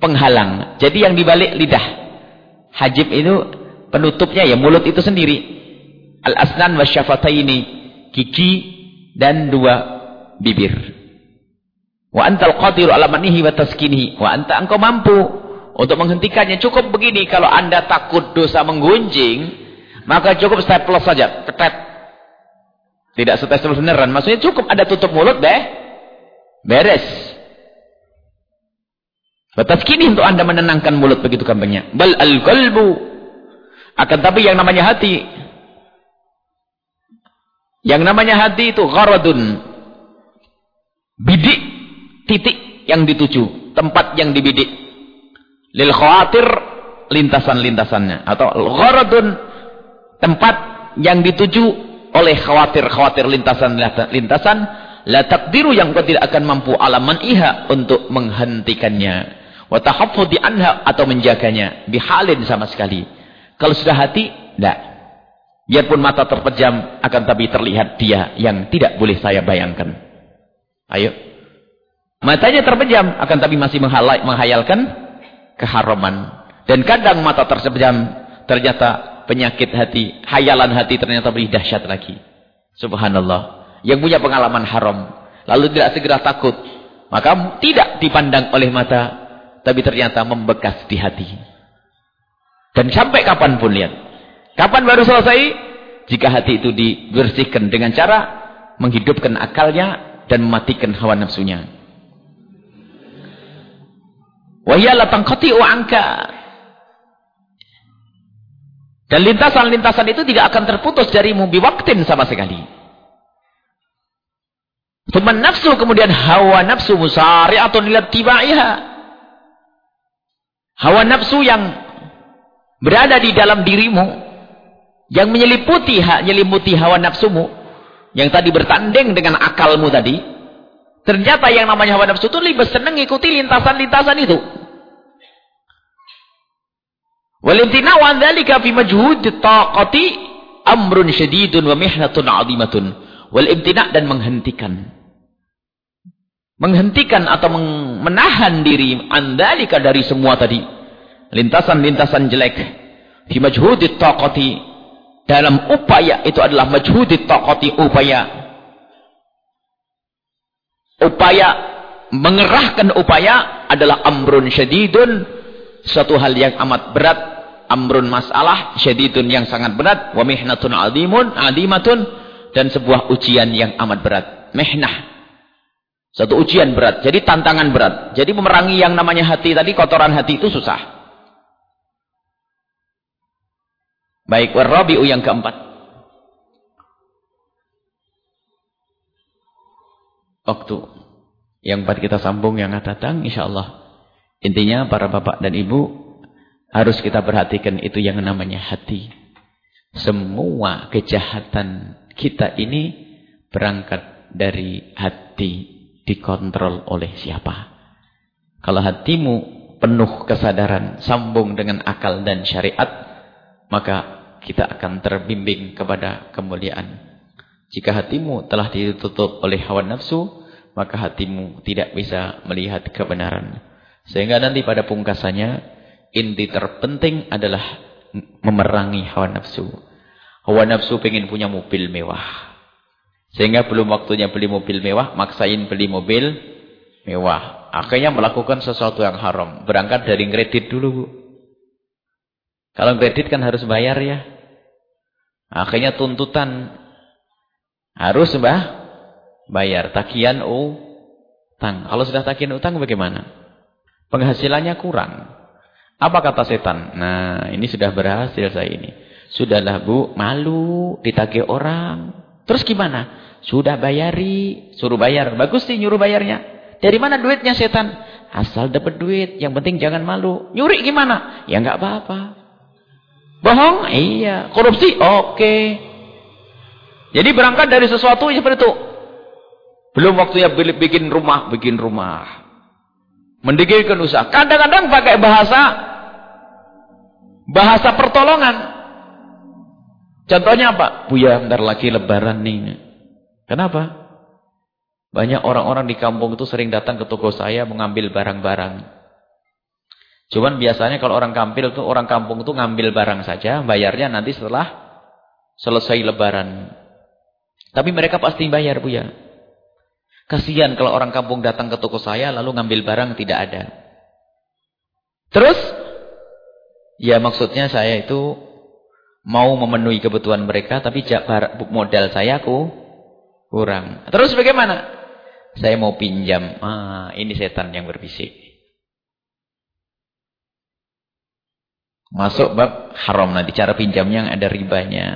penghalang. Jadi yang di balik lidah. Hajib itu penutupnya ya mulut itu sendiri. Al-asnan wasyafataini gigi dan dua bibir. Wa antal qadiru ala manihi wa taskinihi. Wa anta engkau mampu untuk menghentikannya cukup begini. Kalau anda takut dosa menggunjing, maka cukup staples saja. Ketet. Tidak staples beneran. Maksudnya cukup ada tutup mulut deh. Beres. Batas kini untuk anda menenangkan mulut begitu kampanye. Bal al-qalbu. Akan tapi yang namanya hati. Yang namanya hati itu gharadun. Bidik. Titik yang dituju. Tempat yang dibidik lil khawatir lintasan-lintasannya atau gharadun tempat yang dituju oleh khawatir-khawatir lintasan-lintasan la takdiru yang kau tidak akan mampu alaman iha untuk menghentikannya wa tahaffudi anha atau menjaganya bihalin sama sekali kalau sudah hati tidak biarpun mata terpejam akan tapi terlihat dia yang tidak boleh saya bayangkan ayo matanya terpejam akan tapi masih menghayalkan keharaman. Dan kadang mata tersebejam ternyata penyakit hati, hayalan hati ternyata lebih dahsyat lagi. Subhanallah. Yang punya pengalaman haram. Lalu tidak segera takut. Maka tidak dipandang oleh mata. Tapi ternyata membekas di hati. Dan sampai kapan pun lihat. Kapan baru selesai? Jika hati itu dibersihkan dengan cara menghidupkan akalnya dan mematikan hawa nafsunya. Anka. Dan lintasan-lintasan itu tidak akan terputus darimu biwaktin sama sekali. Teman nafsu kemudian hawa nafsu musari'atun ila tibaiha. Hawa nafsu yang berada di dalam dirimu yang menyeliputi menyelimuti hawa nafsumu yang tadi bertanding dengan akalmu tadi ternyata yang namanya hawa nafsu itu lebih senang ikuti lintasan-lintasan itu Walintina wa dzalika fi majhud taqati amrun syadidun wa mihnatun 'azimatun. Wal imtina dan menghentikan. Menghentikan atau menahan diri andalika dari semua tadi. Lintasan-lintasan jelek. Fi majhud taqati dalam upaya itu adalah majhud taqati upaya. Upaya mengerahkan upaya adalah amrun syadidun suatu hal yang amat berat amrun masalah syadidun yang sangat berat wa mihnatun adimun adimatun dan sebuah ujian yang amat berat mihnah satu ujian berat jadi tantangan berat. Jadi memerangi yang namanya hati tadi kotoran hati itu susah. Baik warabi'u yang keempat. Waktu yang empat kita sambung yang akan datang insyaallah. Intinya para bapak dan ibu harus kita perhatikan itu yang namanya hati. Semua kejahatan kita ini berangkat dari hati dikontrol oleh siapa. Kalau hatimu penuh kesadaran, sambung dengan akal dan syariat, maka kita akan terbimbing kepada kemuliaan. Jika hatimu telah ditutup oleh hawa nafsu, maka hatimu tidak bisa melihat kebenaran. Sehingga nanti pada pungkasannya inti terpenting adalah memerangi hawa nafsu. Hawa nafsu pengen punya mobil mewah. Sehingga belum waktunya beli mobil mewah, maksain beli mobil mewah. Akhirnya melakukan sesuatu yang haram. Berangkat dari kredit dulu, Bu. Kalau kredit kan harus bayar ya. Akhirnya tuntutan harus mbah bayar tagihan utang. Kalau sudah tagihan utang bagaimana? Penghasilannya kurang. Apa kata setan? Nah, ini sudah berhasil saya ini. Sudahlah bu, malu, ditagih orang. Terus gimana? Sudah bayari, suruh bayar. Bagus sih nyuruh bayarnya. Dari mana duitnya setan? Asal dapat duit, yang penting jangan malu. Nyuri gimana? Ya nggak apa-apa. Bohong? Iya. Korupsi? Oke. Jadi berangkat dari sesuatu seperti itu. Belum waktunya bikin rumah, bikin rumah. Mendirikan usaha. Kadang-kadang pakai bahasa Bahasa pertolongan. Contohnya apa? Buya, bentar lagi lebaran nih. Kenapa? Banyak orang-orang di kampung itu sering datang ke toko saya mengambil barang-barang. Cuman biasanya kalau orang kampil tuh orang kampung itu ngambil barang saja, bayarnya nanti setelah selesai lebaran. Tapi mereka pasti bayar, Bu ya. Kasihan kalau orang kampung datang ke toko saya lalu ngambil barang tidak ada. Terus Ya maksudnya saya itu mau memenuhi kebutuhan mereka tapi modal saya aku kurang. Terus bagaimana? Saya mau pinjam. Ah, ini setan yang berbisik. Masuk bab haram nanti cara pinjamnya yang ada ribanya.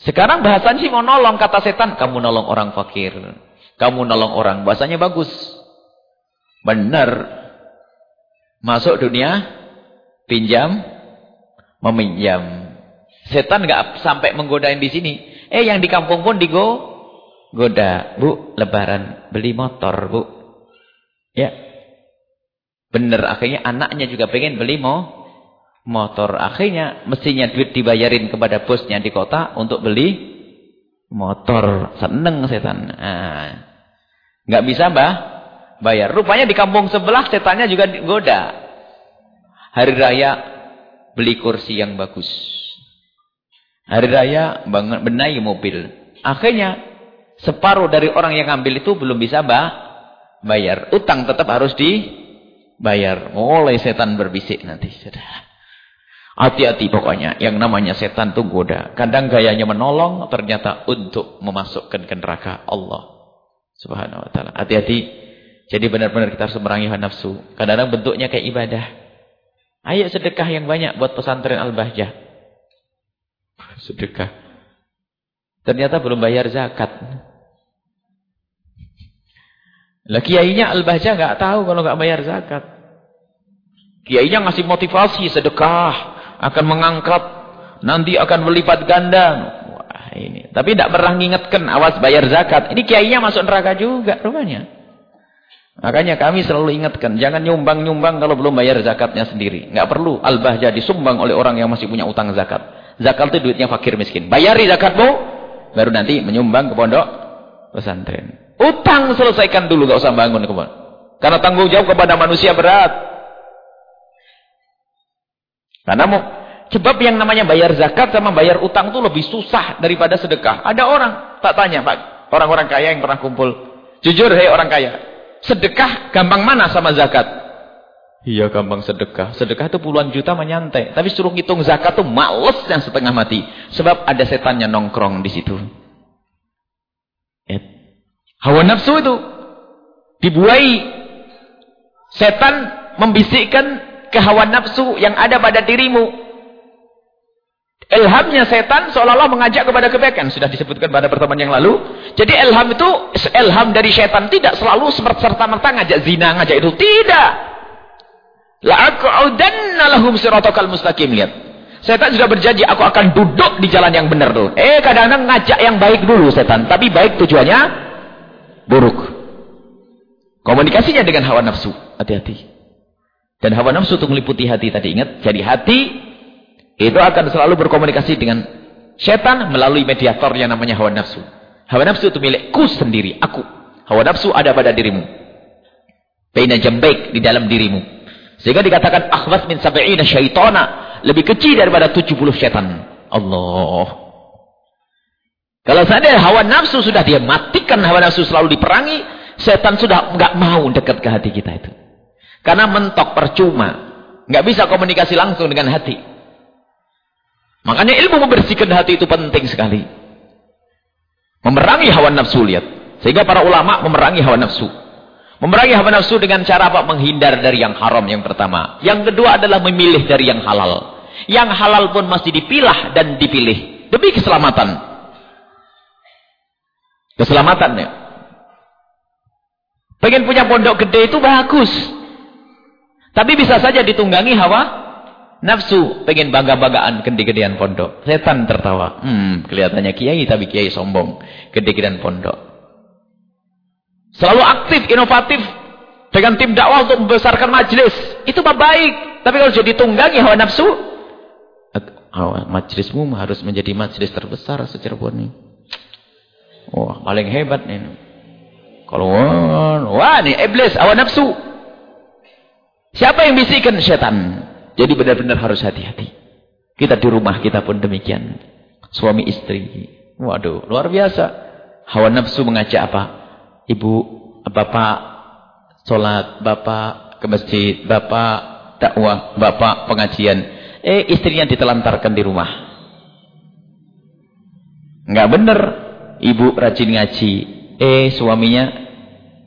Sekarang bahasan sih mau nolong kata setan, kamu nolong orang fakir. Kamu nolong orang, bahasanya bagus. Benar. Masuk dunia pinjam, meminjam. Setan nggak sampai menggodain di sini. Eh yang di kampung pun digo goda. Bu, lebaran beli motor, Bu. Ya. Bener akhirnya anaknya juga pengen beli mo motor. Akhirnya mestinya duit dibayarin kepada bosnya di kota untuk beli motor. Seneng setan. Nah, nggak bisa, Mbah. Bayar. Rupanya di kampung sebelah setannya juga goda. Hari raya beli kursi yang bagus. Hari raya benahi mobil. Akhirnya separuh dari orang yang ambil itu belum bisa bah, bayar. Utang tetap harus dibayar. Mulai setan berbisik nanti. Hati-hati pokoknya. Yang namanya setan itu goda. Kadang gayanya menolong ternyata untuk memasukkan ke neraka Allah. Subhanahu wa ta'ala. Hati-hati. Jadi benar-benar kita harus merangi nafsu. Kadang-kadang bentuknya kayak ibadah. Ayo sedekah yang banyak buat pesantren Al-Bahjah. Sedekah. Ternyata belum bayar zakat. Lah kiainya Al-Bahjah nggak tahu kalau nggak bayar zakat. Kiainya ngasih motivasi sedekah akan mengangkat nanti akan melipat ganda. Wah, ini. Tapi tidak pernah ngingetkan awas bayar zakat. Ini kiainya masuk neraka juga rupanya. Makanya kami selalu ingatkan, jangan nyumbang-nyumbang kalau belum bayar zakatnya sendiri. Nggak perlu al-bahja disumbang oleh orang yang masih punya utang zakat. Zakat itu duitnya fakir miskin. Bayari zakatmu, baru nanti menyumbang ke pondok pesantren. Utang selesaikan dulu, nggak usah bangun kebun. Karena tanggung jawab kepada manusia berat. Karena mau sebab yang namanya bayar zakat sama bayar utang itu lebih susah daripada sedekah. Ada orang tak tanya, Pak, orang-orang kaya yang pernah kumpul. Jujur, hei orang kaya, Sedekah gampang mana sama zakat? Iya gampang sedekah. Sedekah itu puluhan juta menyantai. Tapi suruh ngitung zakat tuh males yang setengah mati. Sebab ada setannya nongkrong di situ. Hawa nafsu itu dibuai. Setan membisikkan kehawa nafsu yang ada pada dirimu. Ilhamnya setan seolah-olah mengajak kepada kebaikan. Sudah disebutkan pada pertemuan yang lalu. Jadi ilham itu, ilham dari setan tidak selalu serta-merta ngajak zina, ngajak itu. Tidak. La'aku'udanna lahum siratokal mustaqim. Lihat. Setan sudah berjanji, aku akan duduk di jalan yang benar tuh. Eh, kadang-kadang ngajak yang baik dulu setan. Tapi baik tujuannya buruk. Komunikasinya dengan hawa nafsu. Hati-hati. Dan hawa nafsu itu meliputi hati tadi. Ingat, jadi hati itu akan selalu berkomunikasi dengan setan melalui mediator yang namanya hawa nafsu. Hawa nafsu itu milikku sendiri, aku. Hawa nafsu ada pada dirimu. Baina jambaik di dalam dirimu. Sehingga dikatakan akhwas min sab'ina syaitana. Lebih kecil daripada 70 syaitan. Allah. Kalau seandainya hawa nafsu sudah dia matikan hawa nafsu selalu diperangi, setan sudah nggak mau dekat ke hati kita itu. Karena mentok percuma. nggak bisa komunikasi langsung dengan hati. Makanya ilmu membersihkan hati itu penting sekali. Memerangi hawa nafsu lihat. Sehingga para ulama memerangi hawa nafsu. Memerangi hawa nafsu dengan cara apa? Menghindar dari yang haram yang pertama. Yang kedua adalah memilih dari yang halal. Yang halal pun masih dipilah dan dipilih. Demi keselamatan. Keselamatannya. Pengen punya pondok gede itu bagus. Tapi bisa saja ditunggangi hawa nafsu. Pengen bangga-banggaan gede-gedean pondok. Setan tertawa. Hmm, kelihatannya kiai tapi kiai sombong. Gede-gedean pondok. Selalu aktif, inovatif. Dengan tim dakwah untuk membesarkan majelis. Itu baik. Tapi kalau jadi tunggangi hawa nafsu. Majelismu harus menjadi majelis terbesar secara ini. Wah, paling hebat nih. Kalau wah nih iblis hawa nafsu. Siapa yang bisikan setan? Jadi benar-benar harus hati-hati. Kita di rumah kita pun demikian. Suami istri. Waduh, luar biasa. Hawa nafsu mengajak apa? Ibu, bapak sholat, bapak ke masjid, bapak dakwah, bapak pengajian. Eh istrinya ditelantarkan di rumah. Enggak benar. Ibu rajin ngaji. Eh suaminya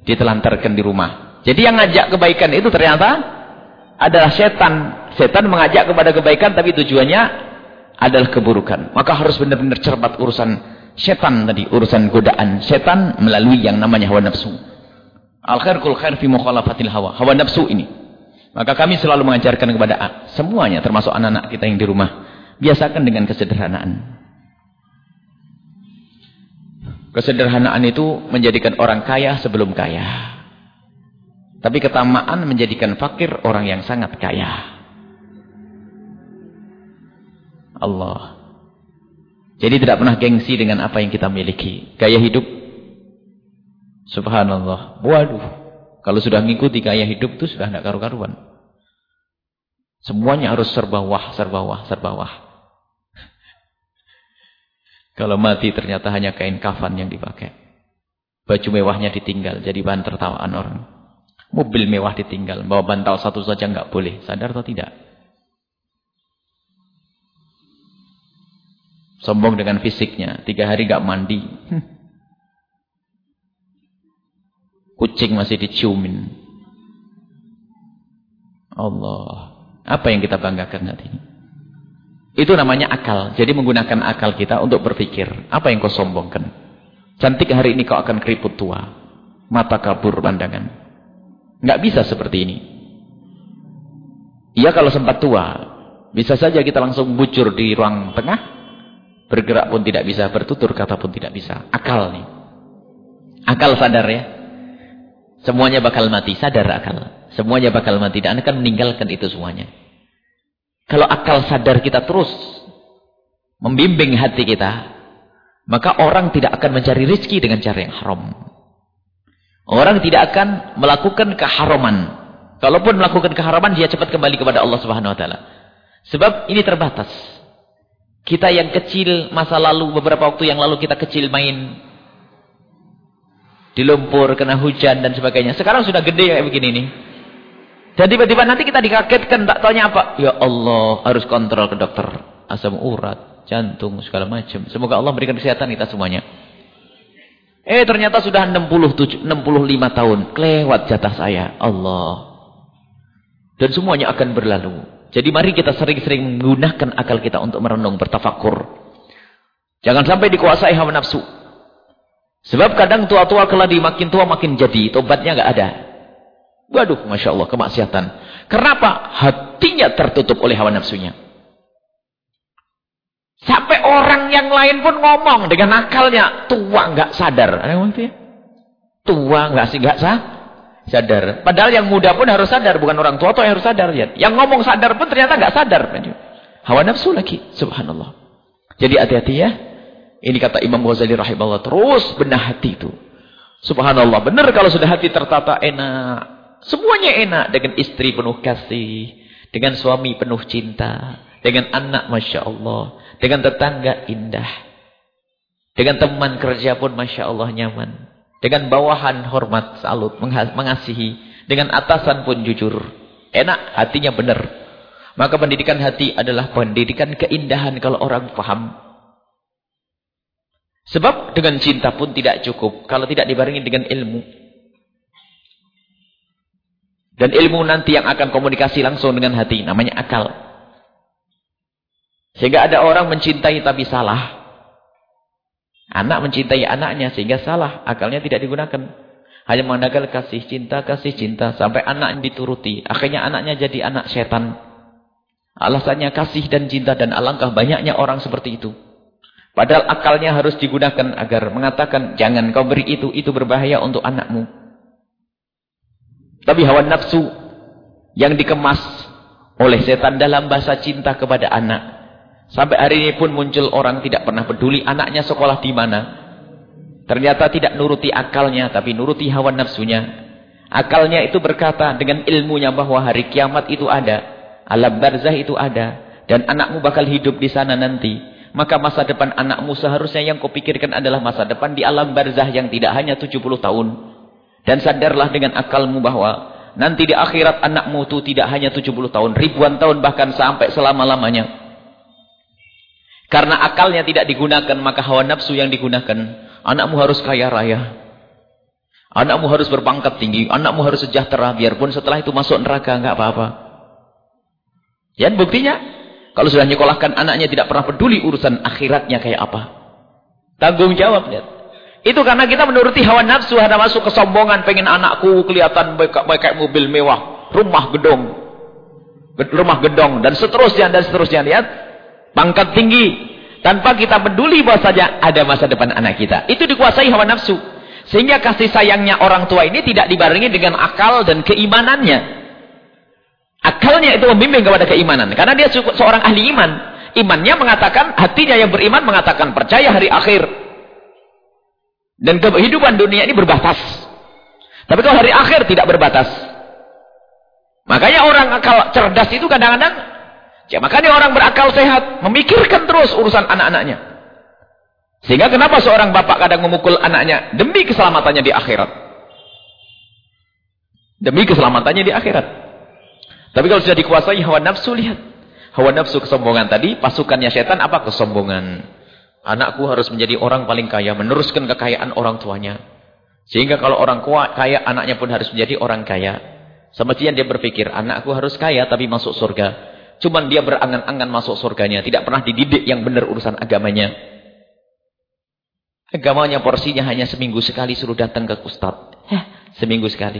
ditelantarkan di rumah. Jadi yang ngajak kebaikan itu ternyata adalah setan. Setan mengajak kepada kebaikan tapi tujuannya adalah keburukan. Maka harus benar-benar cermat urusan setan tadi, urusan godaan setan melalui yang namanya hawa nafsu. Al khair kul khair fi mukhalafatil hawa. Hawa nafsu ini. Maka kami selalu mengajarkan kepada semuanya termasuk anak-anak kita yang di rumah, biasakan dengan kesederhanaan. Kesederhanaan itu menjadikan orang kaya sebelum kaya. Tapi ketamaan menjadikan fakir orang yang sangat kaya. Allah. Jadi tidak pernah gengsi dengan apa yang kita miliki. Gaya hidup. Subhanallah. Waduh. Kalau sudah mengikuti gaya hidup itu sudah tidak karu-karuan. Semuanya harus serba wah, serba wah, serba wah. Kalau mati ternyata hanya kain kafan yang dipakai. Baju mewahnya ditinggal. Jadi bahan tertawaan orang. Mobil mewah ditinggal. Bawa bantal satu saja nggak boleh. Sadar atau tidak? Sombong dengan fisiknya. Tiga hari gak mandi. Kucing masih diciumin. Allah. Apa yang kita banggakan nanti? Itu namanya akal. Jadi menggunakan akal kita untuk berpikir. Apa yang kau sombongkan? Cantik hari ini kau akan keriput tua. Mata kabur pandangan. Nggak bisa seperti ini. Iya kalau sempat tua. Bisa saja kita langsung bujur di ruang tengah. Bergerak pun tidak bisa, bertutur kata pun tidak bisa. Akal nih. Akal sadar ya. Semuanya bakal mati, sadar akal. Semuanya bakal mati dan akan meninggalkan itu semuanya. Kalau akal sadar kita terus membimbing hati kita, maka orang tidak akan mencari rizki dengan cara yang haram. Orang tidak akan melakukan keharaman. Kalaupun melakukan keharaman, dia cepat kembali kepada Allah Subhanahu Wa Taala. Sebab ini terbatas. Kita yang kecil masa lalu beberapa waktu yang lalu kita kecil main di lumpur kena hujan dan sebagainya. Sekarang sudah gede kayak begini nih. Dan tiba-tiba nanti kita dikagetkan tak tanya apa. Ya Allah harus kontrol ke dokter. Asam urat, jantung segala macam. Semoga Allah berikan kesehatan kita semuanya. Eh ternyata sudah 67, 65 tahun. Kelewat jatah saya. Allah. Dan semuanya akan berlalu. Jadi mari kita sering-sering menggunakan akal kita untuk merenung, bertafakur. Jangan sampai dikuasai hawa nafsu. Sebab kadang tua-tua keladi makin tua makin jadi, tobatnya nggak ada. Waduh, Masya Allah, kemaksiatan. Kenapa? Hatinya tertutup oleh hawa nafsunya. Sampai orang yang lain pun ngomong dengan akalnya, tua nggak sadar. Ada yang ya? Tua nggak sih nggak sah? Sadar. Padahal yang muda pun harus sadar, bukan orang tua tua yang harus sadar. Ya. Yang ngomong sadar pun ternyata nggak sadar. Hawa nafsu lagi, subhanallah. Jadi hati-hati ya. Ini kata Imam Ghazali rahimahullah terus benar hati itu. Subhanallah, benar kalau sudah hati tertata enak. Semuanya enak. Dengan istri penuh kasih. Dengan suami penuh cinta. Dengan anak Masya Allah. Dengan tetangga indah. Dengan teman kerja pun Masya Allah nyaman. Dengan bawahan hormat salut. Mengasihi. Dengan atasan pun jujur. Enak. Hatinya benar. Maka pendidikan hati adalah pendidikan keindahan kalau orang paham. Sebab dengan cinta pun tidak cukup. Kalau tidak dibarengi dengan ilmu. Dan ilmu nanti yang akan komunikasi langsung dengan hati. Namanya akal. Sehingga ada orang mencintai tapi salah. Anak mencintai anaknya sehingga salah. Akalnya tidak digunakan. Hanya mengandalkan kasih cinta, kasih cinta. Sampai anak dituruti. Akhirnya anaknya jadi anak setan. Alasannya kasih dan cinta dan alangkah banyaknya orang seperti itu. Padahal akalnya harus digunakan agar mengatakan jangan kau beri itu, itu berbahaya untuk anakmu. Tapi hawa nafsu yang dikemas oleh setan dalam bahasa cinta kepada anak. Sampai hari ini pun muncul orang tidak pernah peduli anaknya sekolah di mana. Ternyata tidak nuruti akalnya, tapi nuruti hawa nafsunya. Akalnya itu berkata dengan ilmunya bahwa hari kiamat itu ada. Alam barzah itu ada. Dan anakmu bakal hidup di sana nanti. Maka masa depan anakmu seharusnya yang kau pikirkan adalah masa depan di alam barzah yang tidak hanya 70 tahun. Dan sadarlah dengan akalmu bahwa nanti di akhirat anakmu itu tidak hanya 70 tahun, ribuan tahun bahkan sampai selama-lamanya. Karena akalnya tidak digunakan, maka hawa nafsu yang digunakan. Anakmu harus kaya raya. Anakmu harus berpangkat tinggi. Anakmu harus sejahtera. Biarpun setelah itu masuk neraka, enggak apa-apa. Ya, buktinya. Kalau sudah nyekolahkan anaknya tidak pernah peduli urusan akhiratnya kayak apa. Tanggung jawab, lihat. Itu karena kita menuruti hawa nafsu, ada masuk kesombongan, pengen anakku kelihatan baik, kayak mobil mewah, rumah gedong, rumah gedong, dan seterusnya, dan seterusnya. Lihat, pangkat tinggi. Tanpa kita peduli bahwa saja ada masa depan anak kita. Itu dikuasai hawa nafsu. Sehingga kasih sayangnya orang tua ini tidak dibarengi dengan akal dan keimanannya. Akalnya itu membimbing kepada keimanan. Karena dia seorang ahli iman. Imannya mengatakan, hatinya yang beriman mengatakan percaya hari akhir. Dan kehidupan dunia ini berbatas. Tapi kalau hari akhir tidak berbatas. Makanya orang akal cerdas itu kadang-kadang. Ya, makanya orang berakal sehat. Memikirkan terus urusan anak-anaknya. Sehingga kenapa seorang bapak kadang memukul anaknya. Demi keselamatannya di akhirat. Demi keselamatannya di akhirat. Tapi kalau sudah dikuasai hawa nafsu, lihat. Hawa nafsu kesombongan tadi, pasukannya setan apa kesombongan. Anakku harus menjadi orang paling kaya, meneruskan kekayaan orang tuanya. Sehingga kalau orang kaya, anaknya pun harus menjadi orang kaya. Semestinya dia berpikir, anakku harus kaya tapi masuk surga. Cuman dia berangan-angan masuk surganya. Tidak pernah dididik yang benar urusan agamanya. Agamanya porsinya hanya seminggu sekali suruh datang ke ustaz. Heh, seminggu sekali.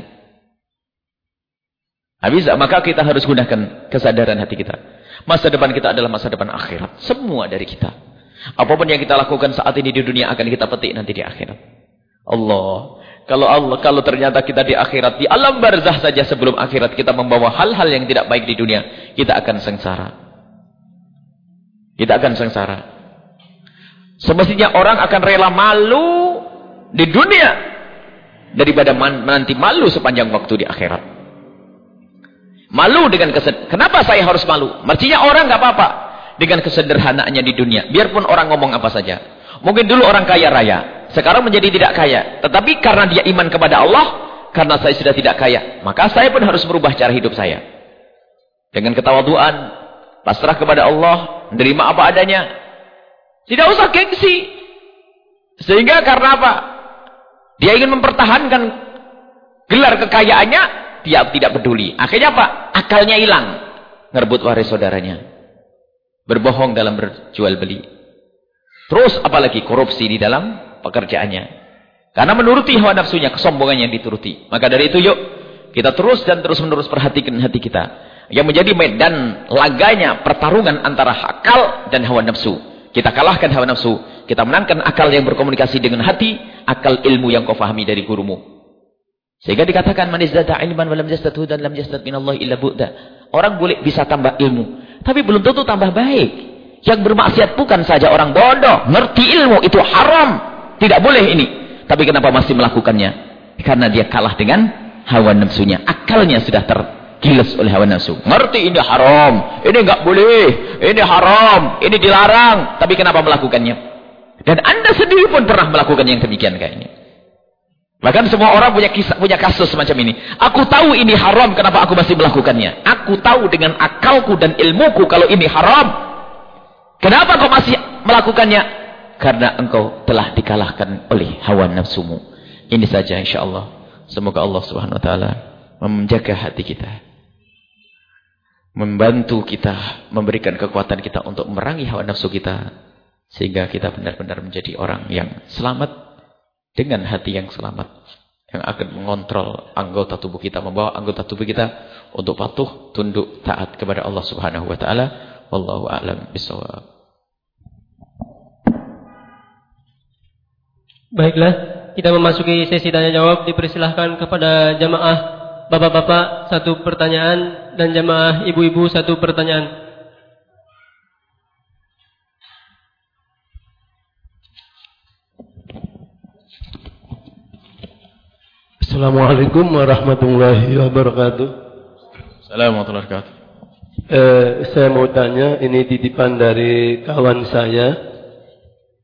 Habis, maka kita harus gunakan kesadaran hati kita. Masa depan kita adalah masa depan akhirat. Semua dari kita. Apa pun yang kita lakukan saat ini di dunia akan kita petik nanti di akhirat. Allah. Kalau Allah, kalau ternyata kita di akhirat, di alam barzah saja sebelum akhirat kita membawa hal-hal yang tidak baik di dunia, kita akan sengsara. Kita akan sengsara. Semestinya orang akan rela malu di dunia daripada menanti malu sepanjang waktu di akhirat. Malu dengan kesed. Kenapa saya harus malu? Mestinya orang nggak apa-apa dengan kesederhanaannya di dunia. Biarpun orang ngomong apa saja. Mungkin dulu orang kaya raya. Sekarang menjadi tidak kaya. Tetapi karena dia iman kepada Allah. Karena saya sudah tidak kaya. Maka saya pun harus merubah cara hidup saya. Dengan ketawaduan. Pasrah kepada Allah. Menerima apa adanya. Tidak usah gengsi. Sehingga karena apa? Dia ingin mempertahankan gelar kekayaannya. Dia tidak peduli. Akhirnya apa? Akalnya hilang. Ngerebut waris saudaranya. Berbohong dalam berjual beli. Terus apalagi korupsi di dalam pekerjaannya. Karena menuruti hawa nafsunya, kesombongan yang dituruti. Maka dari itu yuk, kita terus dan terus menerus perhatikan hati kita. Yang menjadi medan laganya pertarungan antara akal dan hawa nafsu. Kita kalahkan hawa nafsu. Kita menangkan akal yang berkomunikasi dengan hati. Akal ilmu yang kau fahami dari gurumu. Sehingga dikatakan manis data ilman walam jasad hudan lam jasad minallah illa bu'da. Orang boleh bisa tambah ilmu. Tapi belum tentu tambah baik. Yang bermaksiat bukan saja orang bodoh. Ngerti ilmu itu haram. Tidak boleh ini. Tapi kenapa masih melakukannya? Karena dia kalah dengan hawa nafsunya. Akalnya sudah tergilas oleh hawa nafsu. Ngerti ini haram, ini enggak boleh, ini haram, ini dilarang. Tapi kenapa melakukannya? Dan anda sendiri pun pernah melakukan yang demikian kayaknya. Bahkan semua orang punya kisah, punya kasus semacam ini. Aku tahu ini haram, kenapa aku masih melakukannya? Aku tahu dengan akalku dan ilmuku kalau ini haram. Kenapa kau masih melakukannya? Karena engkau telah dikalahkan oleh hawa nafsumu. Ini saja insya Allah. Semoga Allah subhanahu wa ta'ala menjaga hati kita. Membantu kita, memberikan kekuatan kita untuk merangi hawa nafsu kita. Sehingga kita benar-benar menjadi orang yang selamat dengan hati yang selamat yang akan mengontrol anggota tubuh kita membawa anggota tubuh kita untuk patuh tunduk taat kepada Allah Subhanahu wa taala wallahu a'lam bissawab Baiklah kita memasuki sesi tanya jawab dipersilahkan kepada jamaah bapak-bapak satu pertanyaan dan jamaah ibu-ibu satu pertanyaan Assalamualaikum warahmatullahi wabarakatuh. Assalamualaikum warahmatullahi wabarakatuh. Eh, saya mau tanya, ini titipan dari kawan saya.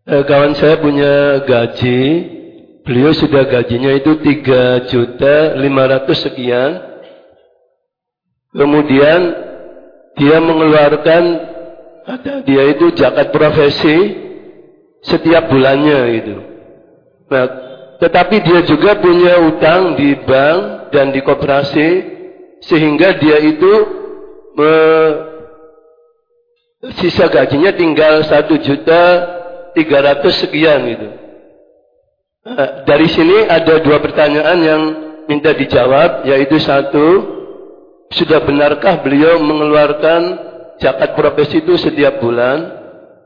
Eh, kawan saya punya gaji, beliau sudah gajinya itu 3 juta 500 sekian. Kemudian dia mengeluarkan ada dia itu zakat profesi setiap bulannya itu. Nah, tetapi dia juga punya utang di bank dan di koperasi sehingga dia itu me, sisa gajinya tinggal satu juta tiga ratus sekian gitu. Nah, dari sini ada dua pertanyaan yang minta dijawab, yaitu satu, sudah benarkah beliau mengeluarkan zakat profesi itu setiap bulan?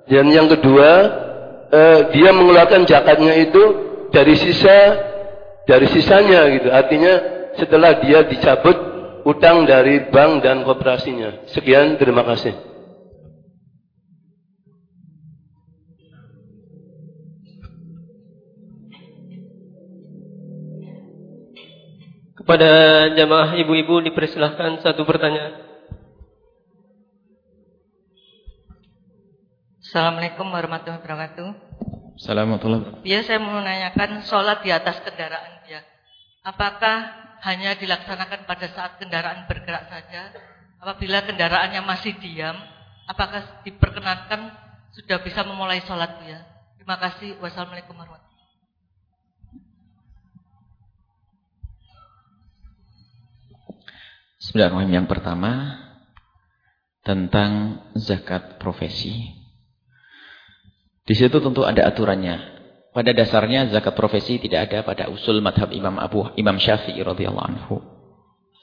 Dan yang kedua, eh, dia mengeluarkan zakatnya itu dari sisa dari sisanya gitu. Artinya setelah dia dicabut utang dari bank dan koperasinya. Sekian, terima kasih. Kepada jamaah ibu-ibu dipersilahkan satu pertanyaan. Assalamualaikum warahmatullahi wabarakatuh. Assalamualaikum. Ya, saya mau menanyakan sholat di atas kendaraan ya. Apakah hanya dilaksanakan pada saat kendaraan bergerak saja? Apabila kendaraannya masih diam, apakah diperkenankan sudah bisa memulai sholat ya? Terima kasih. Wassalamualaikum warahmatullahi Bismillahirrahmanirrahim. Yang pertama tentang zakat profesi. Di situ tentu ada aturannya. Pada dasarnya zakat profesi tidak ada pada usul madhab Imam Abu Imam Syafi'i radhiyallahu anhu.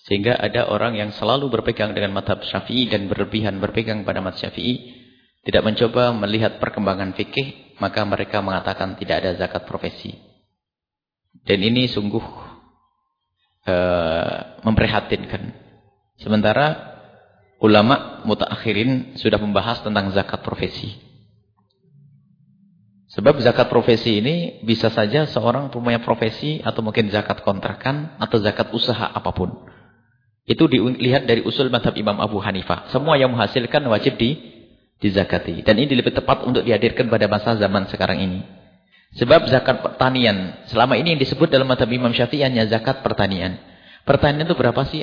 Sehingga ada orang yang selalu berpegang dengan madhab Syafi'i dan berlebihan berpegang pada madhab Syafi'i. Tidak mencoba melihat perkembangan fikih. Maka mereka mengatakan tidak ada zakat profesi. Dan ini sungguh uh, memprihatinkan. Sementara ulama mutakhirin sudah membahas tentang zakat profesi. Sebab zakat profesi ini bisa saja seorang punya profesi atau mungkin zakat kontrakan atau zakat usaha apa pun. Itu dilihat dari usul madhab Imam Abu Hanifah. Semua yang menghasilkan wajib di dizakati. Dan ini lebih tepat untuk dihadirkan pada masa zaman sekarang ini. Sebab zakat pertanian, selama ini yang disebut dalam madhab Imam Syafi'i hanya zakat pertanian. Pertanian itu berapa sih?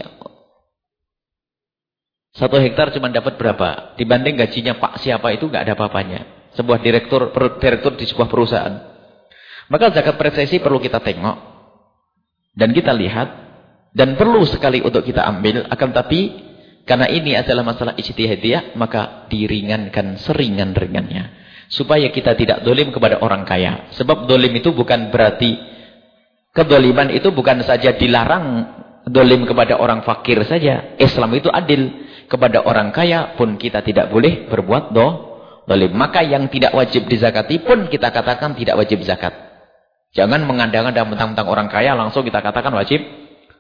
Satu hektar cuma dapat berapa? Dibanding gajinya Pak siapa itu nggak ada apa-apanya. Sebuah direktur direktur di sebuah perusahaan. Maka zakat presesi perlu kita tengok. Dan kita lihat. Dan perlu sekali untuk kita ambil. Akan tapi karena ini adalah masalah ijtihadiyah maka diringankan seringan-ringannya. Supaya kita tidak dolim kepada orang kaya. Sebab dolim itu bukan berarti kedoliman itu bukan saja dilarang dolim kepada orang fakir saja. Islam itu adil kepada orang kaya pun kita tidak boleh berbuat do zalim. Maka yang tidak wajib dizakati pun kita katakan tidak wajib zakat. Jangan mengandang-andang mentang-mentang orang kaya langsung kita katakan wajib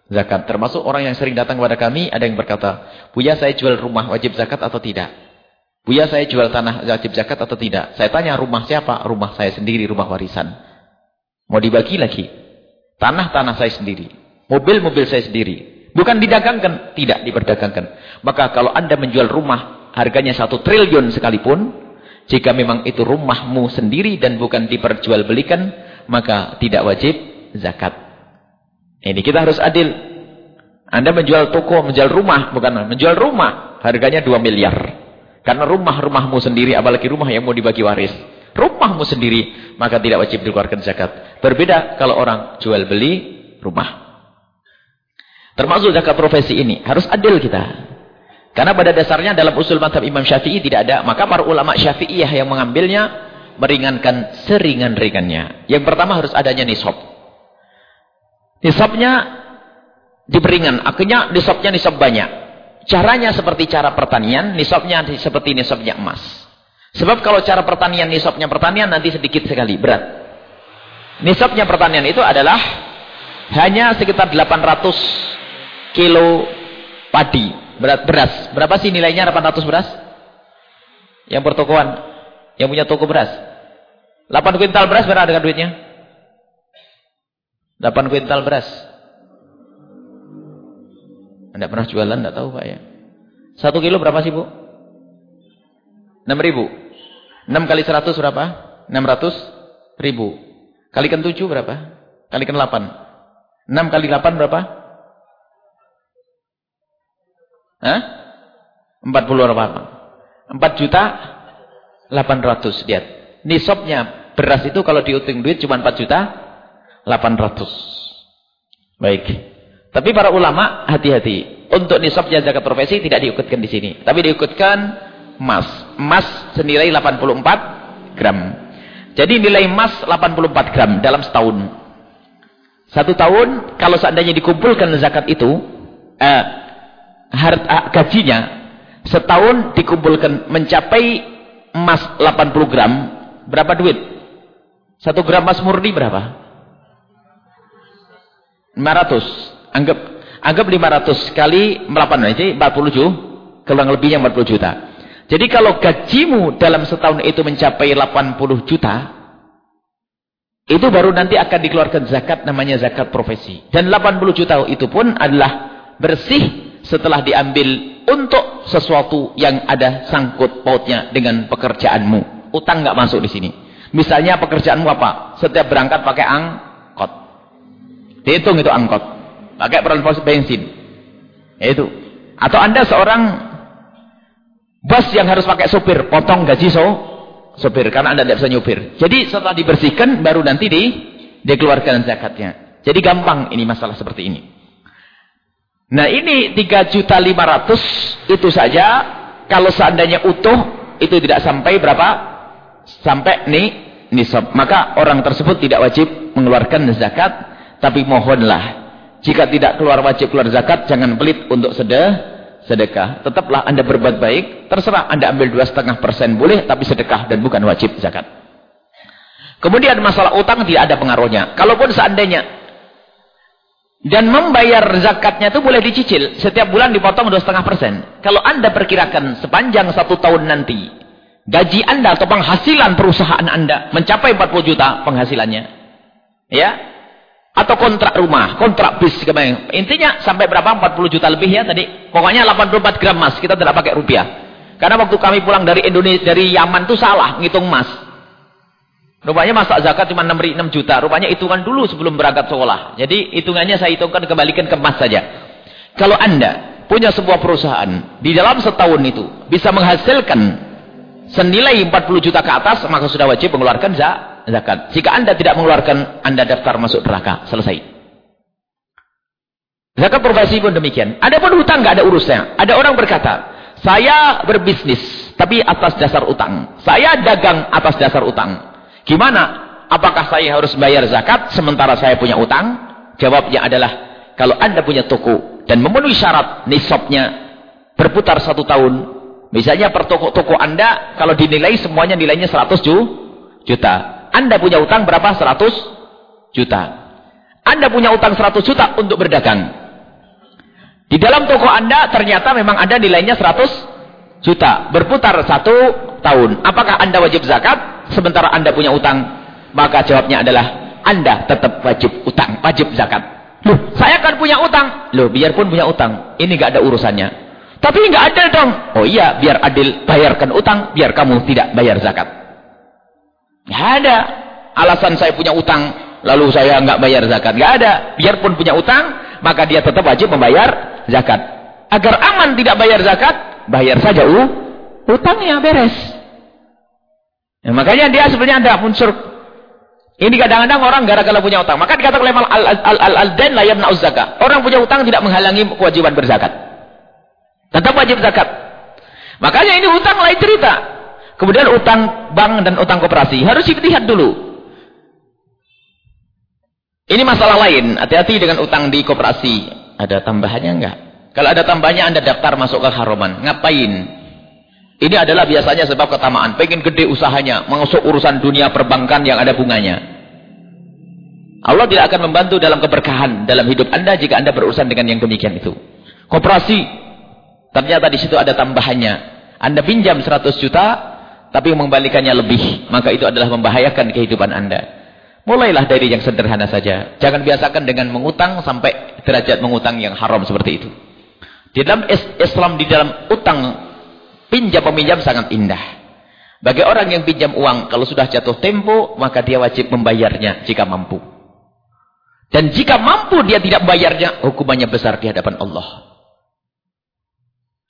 zakat. Termasuk orang yang sering datang kepada kami ada yang berkata, Buya saya jual rumah wajib zakat atau tidak? Buya saya jual tanah wajib zakat atau tidak? Saya tanya rumah siapa? Rumah saya sendiri, rumah warisan. Mau dibagi lagi. Tanah-tanah saya sendiri. Mobil-mobil saya sendiri. Bukan didagangkan. Tidak diperdagangkan. Maka kalau anda menjual rumah harganya satu triliun sekalipun. Jika memang itu rumahmu sendiri dan bukan diperjualbelikan. Maka tidak wajib zakat. Ini kita harus adil. Anda menjual toko, menjual rumah. Bukan menjual rumah. Harganya 2 miliar. Karena rumah-rumahmu sendiri. Apalagi rumah yang mau dibagi waris. Rumahmu sendiri. Maka tidak wajib dikeluarkan zakat. Berbeda kalau orang jual beli rumah. Termasuk zakat profesi ini. Harus adil kita. Karena pada dasarnya dalam usul madhab Imam Syafi'i tidak ada. Maka para ulama Syafi'iyah yang mengambilnya. Meringankan seringan-ringannya. Yang pertama harus adanya nisab. Nisabnya diberingan. Akhirnya nisabnya nisab banyak. Caranya seperti cara pertanian. Nisabnya seperti nisabnya emas. Sebab kalau cara pertanian nisabnya pertanian nanti sedikit sekali. Berat. Nisabnya pertanian itu adalah hanya sekitar 800 kilo padi, berat beras. Berapa sih nilainya 800 beras? Yang pertokoan, yang punya toko beras. 8 kuintal beras berapa dengan duitnya? 8 kuintal beras. Anda pernah jualan, enggak tahu Pak ya. 1 kilo berapa sih Bu? 6 ribu. 6 kali 100 berapa? 600 ribu. Kalikan 7 berapa? Kalikan 8. 6 kali 8 berapa? Hah? 40 berapa? 4 juta 800 lihat. Nisabnya beras itu kalau diuting duit cuma 4 juta 800. Baik. Tapi para ulama hati-hati. Untuk nisabnya zakat profesi tidak diikutkan di sini. Tapi diikutkan emas. Emas senilai 84 gram. Jadi nilai emas 84 gram dalam setahun. Satu tahun kalau seandainya dikumpulkan zakat itu eh, harta gajinya setahun dikumpulkan mencapai emas 80 gram berapa duit? satu gram emas murni berapa? 500 anggap anggap 500 kali 8 jadi 40 kurang lebihnya 40 juta jadi kalau gajimu dalam setahun itu mencapai 80 juta itu baru nanti akan dikeluarkan zakat namanya zakat profesi dan 80 juta itu pun adalah bersih setelah diambil untuk sesuatu yang ada sangkut pautnya dengan pekerjaanmu. Utang nggak masuk di sini. Misalnya pekerjaanmu apa? Setiap berangkat pakai angkot. Dihitung itu angkot. Pakai transportasi bensin. Itu. Atau Anda seorang bos yang harus pakai supir, potong gaji so supir karena Anda tidak bisa nyupir. Jadi setelah dibersihkan baru nanti di dikeluarkan zakatnya. Jadi gampang ini masalah seperti ini. Nah ini 3 juta 500 itu saja kalau seandainya utuh itu tidak sampai berapa? Sampai nih nisab. Maka orang tersebut tidak wajib mengeluarkan zakat tapi mohonlah jika tidak keluar wajib keluar zakat jangan pelit untuk sedekah sedekah. Tetaplah Anda berbuat baik, terserah Anda ambil 2,5% boleh tapi sedekah dan bukan wajib zakat. Kemudian masalah utang tidak ada pengaruhnya. Kalaupun seandainya dan membayar zakatnya itu boleh dicicil. Setiap bulan dipotong 2,5%. Kalau anda perkirakan sepanjang satu tahun nanti. Gaji anda atau penghasilan perusahaan anda. Mencapai 40 juta penghasilannya. Ya. Atau kontrak rumah. Kontrak bis. Intinya sampai berapa? 40 juta lebih ya tadi. Pokoknya 84 gram emas. Kita tidak pakai rupiah. Karena waktu kami pulang dari Indonesia, dari Yaman itu salah ngitung emas. Rupanya masa zakat cuma 6, 6 juta. Rupanya hitungan dulu sebelum berangkat sekolah. Jadi hitungannya saya hitungkan kembalikan ke emas saja. Kalau anda punya sebuah perusahaan. Di dalam setahun itu. Bisa menghasilkan senilai 40 juta ke atas. Maka sudah wajib mengeluarkan zakat. Jika anda tidak mengeluarkan. Anda daftar masuk neraka. Selesai. Zakat profesi pun demikian. Ada pun hutang nggak ada urusnya. Ada orang berkata. Saya berbisnis. Tapi atas dasar utang. Saya dagang atas dasar utang. Gimana? Apakah saya harus bayar zakat sementara saya punya utang? Jawabnya adalah, kalau anda punya toko dan memenuhi syarat nisabnya berputar satu tahun, misalnya per toko-toko anda, kalau dinilai semuanya nilainya 100 juta. Anda punya utang berapa? 100 juta. Anda punya utang 100 juta untuk berdagang. Di dalam toko anda ternyata memang ada nilainya 100 juta. Berputar satu tahun. Apakah anda wajib zakat? sementara anda punya utang maka jawabnya adalah anda tetap wajib utang wajib zakat Loh, saya kan punya utang. Loh, biarpun punya utang, ini nggak ada urusannya. Tapi nggak adil dong. Oh iya, biar adil, bayarkan utang, biar kamu tidak bayar zakat. Nggak ada. Alasan saya punya utang, lalu saya nggak bayar zakat. Nggak ada. Biarpun punya utang, maka dia tetap wajib membayar zakat. Agar aman tidak bayar zakat, bayar saja uh, utangnya beres. Ya, makanya dia sebenarnya ada unsur ini kadang-kadang orang gara-gara punya utang. Maka dikatakan oleh al-al-al-dan la yamna'uz zakat. Orang punya utang tidak menghalangi kewajiban berzakat. Tetap wajib zakat. Makanya ini utang lain cerita. Kemudian utang bank dan utang koperasi harus dilihat dulu. Ini masalah lain. Hati-hati dengan utang di koperasi. Ada tambahannya enggak? Kalau ada tambahannya Anda daftar masuk ke haroman. Ngapain? Ini adalah biasanya sebab ketamaan. Pengen gede usahanya. Masuk urusan dunia perbankan yang ada bunganya. Allah tidak akan membantu dalam keberkahan dalam hidup Anda jika Anda berurusan dengan yang demikian itu. Koperasi. Ternyata di situ ada tambahannya. Anda pinjam 100 juta. Tapi mengembalikannya lebih. Maka itu adalah membahayakan kehidupan Anda. Mulailah dari yang sederhana saja. Jangan biasakan dengan mengutang sampai derajat mengutang yang haram seperti itu. Di dalam Islam, di dalam utang Pinjam peminjam sangat indah. Bagi orang yang pinjam uang, kalau sudah jatuh tempo, maka dia wajib membayarnya jika mampu. Dan jika mampu dia tidak bayarnya, hukumannya besar di hadapan Allah.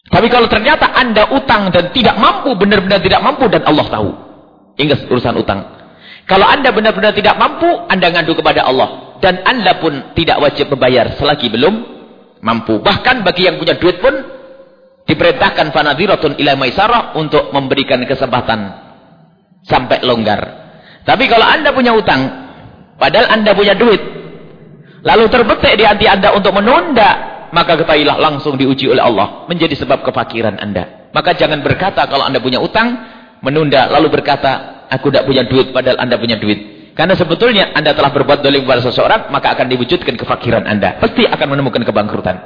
Tapi kalau ternyata anda utang dan tidak mampu, benar-benar tidak mampu dan Allah tahu. Ingat urusan utang. Kalau anda benar-benar tidak mampu, anda ngadu kepada Allah. Dan anda pun tidak wajib membayar selagi belum mampu. Bahkan bagi yang punya duit pun, Diperintahkan fanadiratun ila maisarah untuk memberikan kesempatan sampai longgar. Tapi kalau anda punya utang, padahal anda punya duit, lalu terbetik di hati anda untuk menunda, maka ketahuilah langsung diuji oleh Allah. Menjadi sebab kefakiran anda. Maka jangan berkata kalau anda punya utang, menunda, lalu berkata, aku tidak punya duit, padahal anda punya duit. Karena sebetulnya anda telah berbuat dolim kepada seseorang, maka akan diwujudkan kefakiran anda. Pasti akan menemukan kebangkrutan.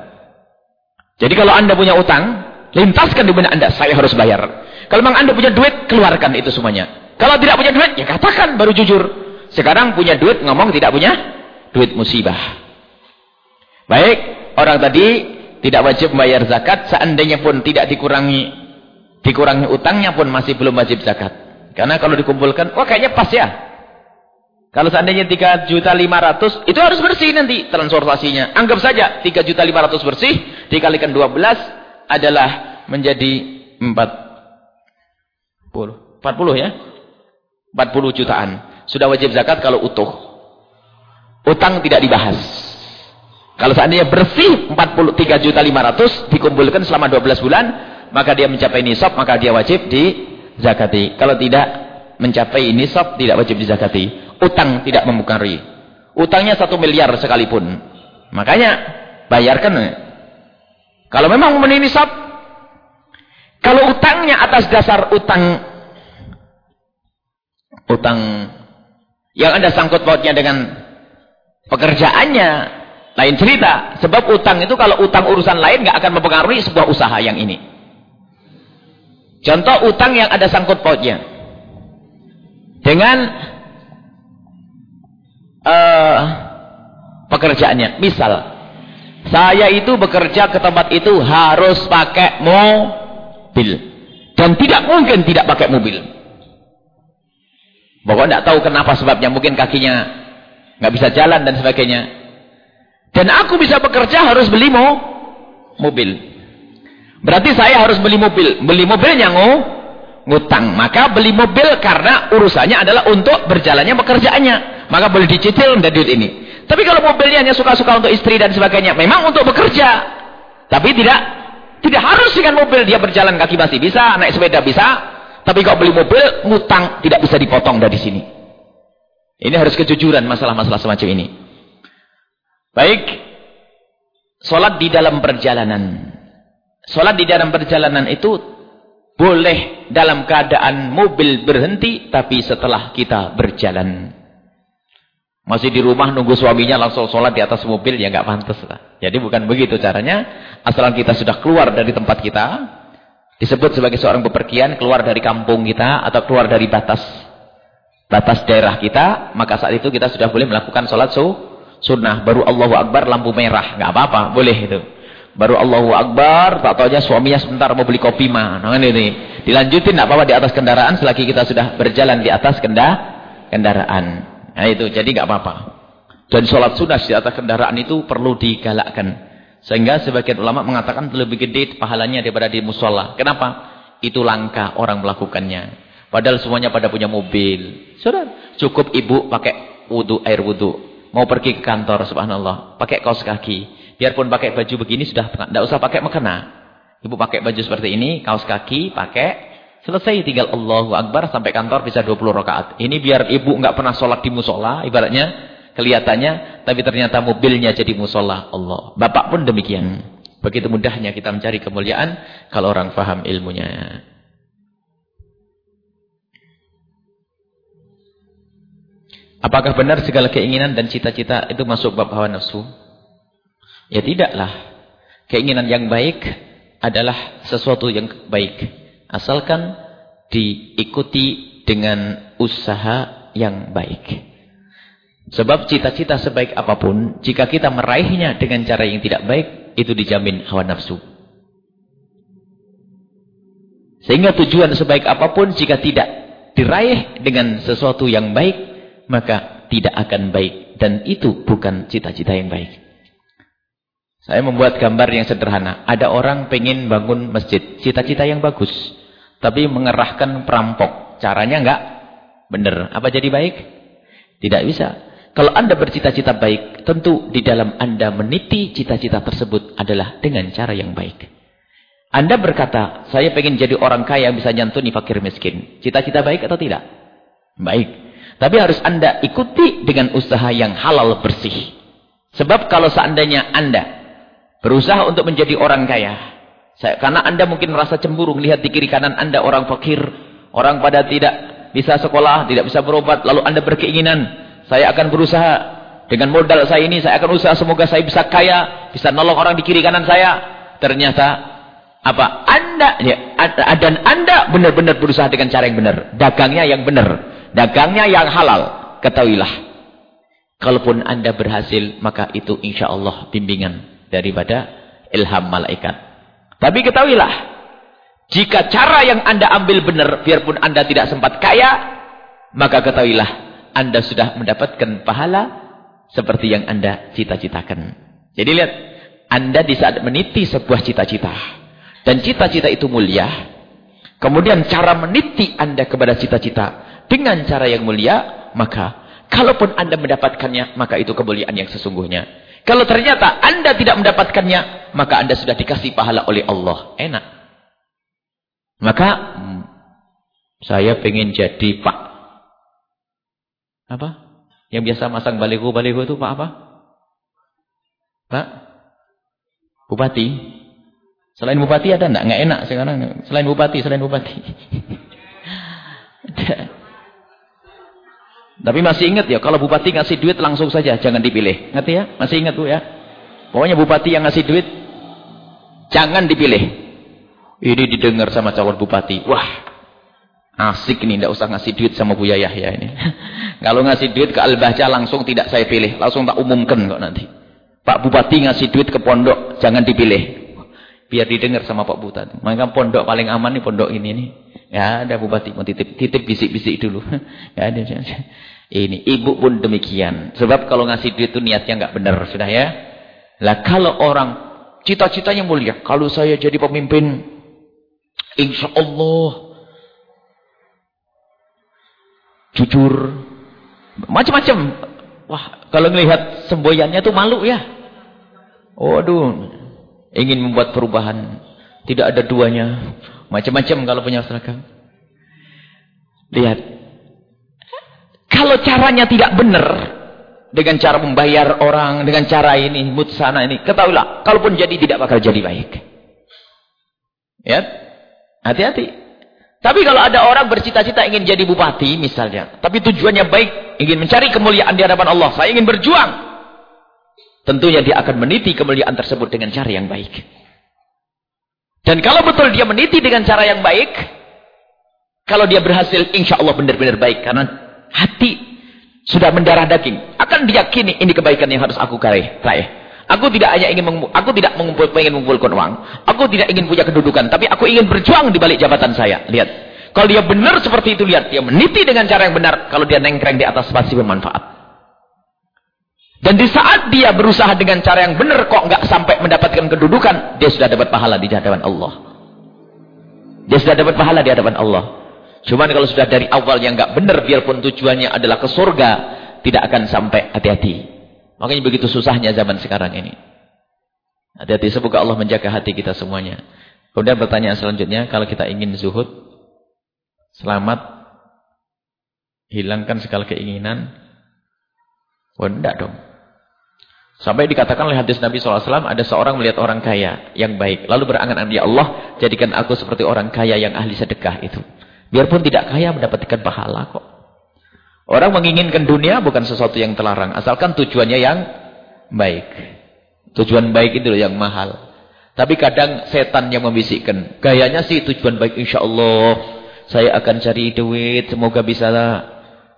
Jadi kalau anda punya utang, Lintaskan di benak anda, saya harus bayar. Kalau memang anda punya duit, keluarkan itu semuanya. Kalau tidak punya duit, ya katakan baru jujur. Sekarang punya duit, ngomong tidak punya duit musibah. Baik, orang tadi tidak wajib membayar zakat, seandainya pun tidak dikurangi dikurangi utangnya pun masih belum wajib zakat. Karena kalau dikumpulkan, wah kayaknya pas ya. Kalau seandainya 3 juta 500, itu harus bersih nanti transportasinya. Anggap saja 3 juta 500 bersih, dikalikan 12, adalah menjadi 40. 40 ya? 40 jutaan. Sudah wajib zakat kalau utuh. Utang tidak dibahas. Kalau seandainya bersih 43 juta 500 dikumpulkan selama 12 bulan, maka dia mencapai nisab, maka dia wajib di zakati. Kalau tidak mencapai nisab, tidak wajib di zakati. Utang tidak mempengaruhi. Utangnya satu miliar sekalipun. Makanya bayarkan kalau memang memenuhi nisab, kalau utangnya atas dasar utang utang yang ada sangkut pautnya dengan pekerjaannya, lain cerita. Sebab utang itu kalau utang urusan lain nggak akan mempengaruhi sebuah usaha yang ini. Contoh utang yang ada sangkut pautnya dengan uh, pekerjaannya. Misal, saya itu bekerja ke tempat itu harus pakai mobil. Dan tidak mungkin tidak pakai mobil. Pokoknya tidak tahu kenapa sebabnya. Mungkin kakinya nggak bisa jalan dan sebagainya. Dan aku bisa bekerja harus beli mo mobil. Berarti saya harus beli mobil. Beli mobilnya ngo ngutang. Maka beli mobil karena urusannya adalah untuk berjalannya pekerjaannya. Maka boleh dicicil dari duit ini. Tapi kalau mobilnya hanya suka-suka untuk istri dan sebagainya, memang untuk bekerja. Tapi tidak tidak harus dengan mobil dia berjalan kaki masih bisa, naik sepeda bisa. Tapi kalau beli mobil, ngutang tidak bisa dipotong dari sini. Ini harus kejujuran masalah-masalah semacam ini. Baik, sholat di dalam perjalanan. Sholat di dalam perjalanan itu boleh dalam keadaan mobil berhenti, tapi setelah kita berjalan. Masih di rumah nunggu suaminya langsung sholat di atas mobil, ya nggak pantas lah. Jadi bukan begitu caranya. Asalkan kita sudah keluar dari tempat kita, disebut sebagai seorang bepergian, keluar dari kampung kita, atau keluar dari batas batas daerah kita, maka saat itu kita sudah boleh melakukan sholat su, sunnah. Baru Allahu Akbar lampu merah. nggak apa-apa. Boleh itu. Baru Allahu Akbar, tak aja suaminya sebentar mau beli kopi mah. Nah, ini. Dilanjutin nggak apa-apa di atas kendaraan selagi kita sudah berjalan di atas kenda kendaraan. Nah itu, jadi nggak apa-apa. Dan sholat sunnah di atas kendaraan itu perlu digalakkan. Sehingga sebagian ulama mengatakan lebih gede pahalanya daripada di musola. Kenapa? Itu langka orang melakukannya. Padahal semuanya pada punya mobil. Sudah, cukup ibu pakai wudu air wudu. Mau pergi ke kantor, subhanallah. Pakai kaos kaki. Biarpun pakai baju begini sudah tidak usah pakai mekena. Ibu pakai baju seperti ini, kaos kaki, pakai selesai tinggal Allahu Akbar sampai kantor bisa 20 rakaat. Ini biar ibu nggak pernah sholat di musola, ibaratnya kelihatannya, tapi ternyata mobilnya jadi musola Allah. Bapak pun demikian. Begitu mudahnya kita mencari kemuliaan kalau orang faham ilmunya. Apakah benar segala keinginan dan cita-cita itu masuk bab hawa nafsu? Ya tidaklah. Keinginan yang baik adalah sesuatu yang baik. Asalkan diikuti dengan usaha yang baik. Sebab cita-cita sebaik apa pun, jika kita meraihnya dengan cara yang tidak baik, itu dijamin hawa nafsu. Sehingga tujuan sebaik apa pun, jika tidak diraih dengan sesuatu yang baik, maka tidak akan baik. Dan itu bukan cita-cita yang baik. Saya membuat gambar yang sederhana. Ada orang pengen bangun masjid. Cita-cita yang bagus. Tapi mengerahkan perampok. Caranya enggak benar. Apa jadi baik? Tidak bisa. Kalau anda bercita-cita baik, tentu di dalam anda meniti cita-cita tersebut adalah dengan cara yang baik. Anda berkata, saya pengen jadi orang kaya bisa nyantuni fakir miskin. Cita-cita baik atau tidak? Baik. Tapi harus anda ikuti dengan usaha yang halal bersih. Sebab kalau seandainya anda Berusaha untuk menjadi orang kaya. Saya, karena anda mungkin merasa cemburu melihat di kiri kanan anda orang fakir. Orang pada tidak bisa sekolah, tidak bisa berobat. Lalu anda berkeinginan, saya akan berusaha. Dengan modal saya ini, saya akan usaha semoga saya bisa kaya. Bisa nolong orang di kiri kanan saya. Ternyata, apa? Anda, ya, dan anda benar-benar berusaha dengan cara yang benar. Dagangnya yang benar. Dagangnya yang halal. Ketahuilah. Kalaupun anda berhasil, maka itu insya Allah bimbingan daripada ilham malaikat. Tapi ketahuilah, jika cara yang anda ambil benar, biarpun anda tidak sempat kaya, maka ketahuilah, anda sudah mendapatkan pahala seperti yang anda cita-citakan. Jadi lihat, anda di saat meniti sebuah cita-cita, dan cita-cita itu mulia, kemudian cara meniti anda kepada cita-cita dengan cara yang mulia, maka kalaupun anda mendapatkannya, maka itu kemuliaan yang sesungguhnya. Kalau ternyata anda tidak mendapatkannya, maka anda sudah dikasih pahala oleh Allah. Enak. Maka, hmm, saya pengen jadi pak. Apa? Yang biasa masang baliho-baliho itu pak apa? Pak? Bupati? Selain bupati ada enggak? Enggak enak sekarang. Selain bupati, selain bupati. Tapi masih ingat ya, kalau bupati ngasih duit langsung saja, jangan dipilih. Ngerti ya? Masih ingat Bu ya? Pokoknya bupati yang ngasih duit, jangan dipilih. Ini didengar sama calon bupati. Wah, asik nih, tidak usah ngasih duit sama Bu Yayah ya ini. kalau ngasih duit ke Al-Bahca langsung tidak saya pilih. Langsung tak umumkan kok nanti. Pak Bupati ngasih duit ke pondok, jangan dipilih. Biar didengar sama Pak Bupati. Maka pondok paling aman nih pondok ini nih. Ya ada Bupati mau titip, titip bisik-bisik dulu. Ya ada. Ini ibu pun demikian. Sebab kalau ngasih duit itu niatnya nggak benar sudah ya. Lah kalau orang cita-citanya mulia, kalau saya jadi pemimpin, insya Allah jujur, macam-macam. Wah, kalau melihat semboyannya tuh malu ya. Waduh, ingin membuat perubahan, tidak ada duanya, macam-macam kalau punya seragam. Lihat, kalau caranya tidak benar, dengan cara membayar orang, dengan cara ini, mutsana ini, ketahuilah, kalaupun jadi tidak bakal jadi baik. Ya, hati-hati. Tapi kalau ada orang bercita-cita ingin jadi bupati misalnya, tapi tujuannya baik, ingin mencari kemuliaan di hadapan Allah, saya ingin berjuang. Tentunya dia akan meniti kemuliaan tersebut dengan cara yang baik. Dan kalau betul dia meniti dengan cara yang baik, kalau dia berhasil, insya Allah benar-benar baik. Karena hati sudah mendarah daging. Akan diyakini ini kebaikan yang harus aku raih. Aku tidak hanya ingin aku tidak mengumpul, ingin mengumpulkan uang. Aku tidak ingin punya kedudukan, tapi aku ingin berjuang di balik jabatan saya. Lihat. Kalau dia benar seperti itu, lihat. Dia meniti dengan cara yang benar. Kalau dia nengkreng di atas pasti bermanfaat. Dan di saat dia berusaha dengan cara yang benar, kok nggak sampai mendapatkan kedudukan, dia sudah dapat pahala di hadapan Allah. Dia sudah dapat pahala di hadapan Allah. Cuman kalau sudah dari awal yang nggak benar, biarpun tujuannya adalah ke surga, tidak akan sampai hati-hati. Makanya begitu susahnya zaman sekarang ini. Hati-hati semoga Allah menjaga hati kita semuanya. Kemudian pertanyaan selanjutnya, kalau kita ingin zuhud, selamat, hilangkan segala keinginan, oh enggak dong. Sampai dikatakan oleh hadis Nabi SAW, ada seorang melihat orang kaya yang baik. Lalu berangan-angan, Ya Allah, jadikan aku seperti orang kaya yang ahli sedekah itu. Biarpun tidak kaya mendapatkan pahala kok. Orang menginginkan dunia bukan sesuatu yang terlarang. Asalkan tujuannya yang baik. Tujuan baik itu yang mahal. Tapi kadang setan yang membisikkan. Gayanya sih tujuan baik insya Allah. Saya akan cari duit. Semoga bisa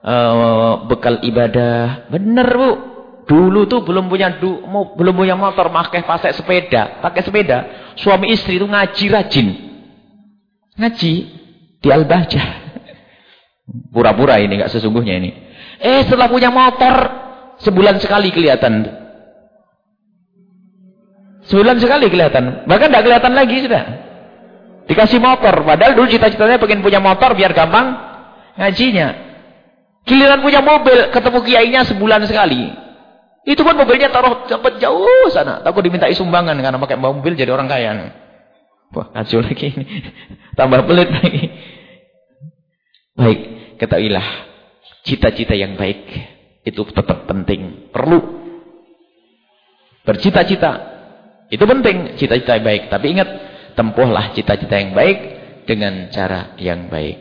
uh, bekal ibadah. Benar bu. Dulu tuh belum punya du, belum punya motor, pakai pakai sepeda, pakai sepeda. Suami istri itu ngaji rajin. Ngaji di Al-Bahjah. Pura-pura ini nggak sesungguhnya ini. Eh setelah punya motor sebulan sekali kelihatan. Sebulan sekali kelihatan. Bahkan tidak kelihatan lagi sudah. Dikasih motor. Padahal dulu cita-citanya pengen punya motor biar gampang ngajinya. Giliran punya mobil, ketemu kiainya sebulan sekali. Itu pun mobilnya taruh tempat jauh sana. Takut dimintai sumbangan karena pakai mobil jadi orang kaya. Wah, kacau lagi ini. Tambah pelit lagi. Baik, ketahuilah. Cita-cita yang baik itu tetap penting. Perlu. Bercita-cita. Itu penting, cita-cita yang baik. Tapi ingat, tempuhlah cita-cita yang baik dengan cara yang baik.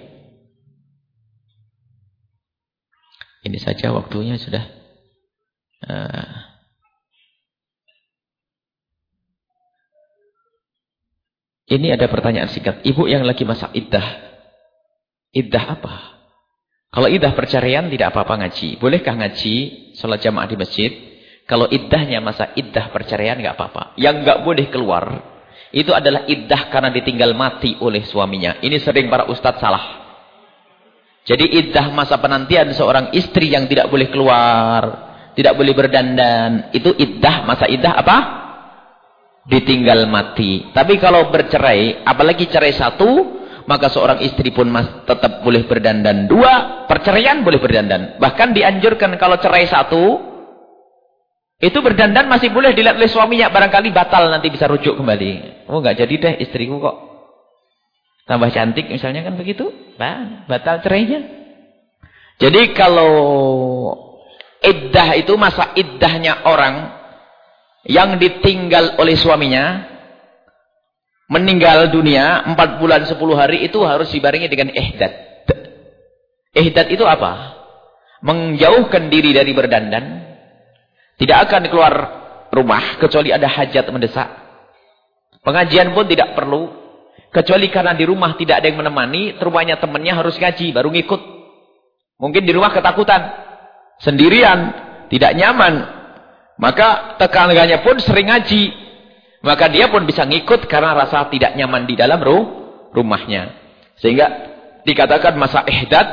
Ini saja waktunya sudah. Uh, ini ada pertanyaan singkat. Ibu yang lagi masa iddah. Iddah apa? Kalau iddah perceraian tidak apa-apa ngaji. Bolehkah ngaji sholat jamaah di masjid? Kalau iddahnya masa iddah perceraian nggak apa-apa. Yang nggak boleh keluar itu adalah iddah karena ditinggal mati oleh suaminya. Ini sering para ustadz salah. Jadi iddah masa penantian seorang istri yang tidak boleh keluar tidak boleh berdandan. Itu iddah, masa iddah apa? Ditinggal mati. Tapi kalau bercerai, apalagi cerai satu, maka seorang istri pun mas, tetap boleh berdandan. Dua, perceraian boleh berdandan. Bahkan dianjurkan kalau cerai satu, itu berdandan masih boleh dilihat oleh suaminya. Barangkali batal nanti bisa rujuk kembali. Oh nggak jadi deh istriku kok. Tambah cantik misalnya kan begitu. Nah, batal cerainya. Jadi kalau Iddah itu masa iddahnya orang yang ditinggal oleh suaminya meninggal dunia 4 bulan 10 hari itu harus dibarengi dengan ihdat. Ihdat itu apa? Menjauhkan diri dari berdandan. Tidak akan keluar rumah kecuali ada hajat mendesak. Pengajian pun tidak perlu. Kecuali karena di rumah tidak ada yang menemani, rumahnya temannya harus ngaji, baru ngikut. Mungkin di rumah ketakutan sendirian, tidak nyaman, maka tekanannya pun sering ngaji. Maka dia pun bisa ngikut karena rasa tidak nyaman di dalam rumahnya. Sehingga dikatakan masa ihdat,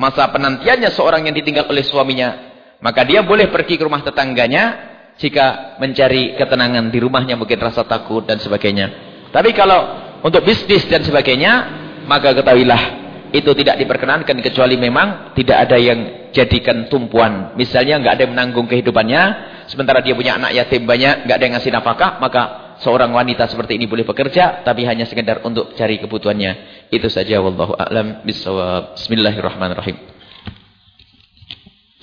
masa penantiannya seorang yang ditinggal oleh suaminya. Maka dia boleh pergi ke rumah tetangganya jika mencari ketenangan di rumahnya mungkin rasa takut dan sebagainya. Tapi kalau untuk bisnis dan sebagainya, maka ketahuilah itu tidak diperkenankan kecuali memang tidak ada yang jadikan tumpuan. Misalnya nggak ada yang menanggung kehidupannya, sementara dia punya anak yatim banyak, nggak ada yang ngasih nafkah, maka seorang wanita seperti ini boleh bekerja, tapi hanya sekedar untuk cari kebutuhannya. Itu saja. Wallahu a'lam. Bismillahirrahmanirrahim.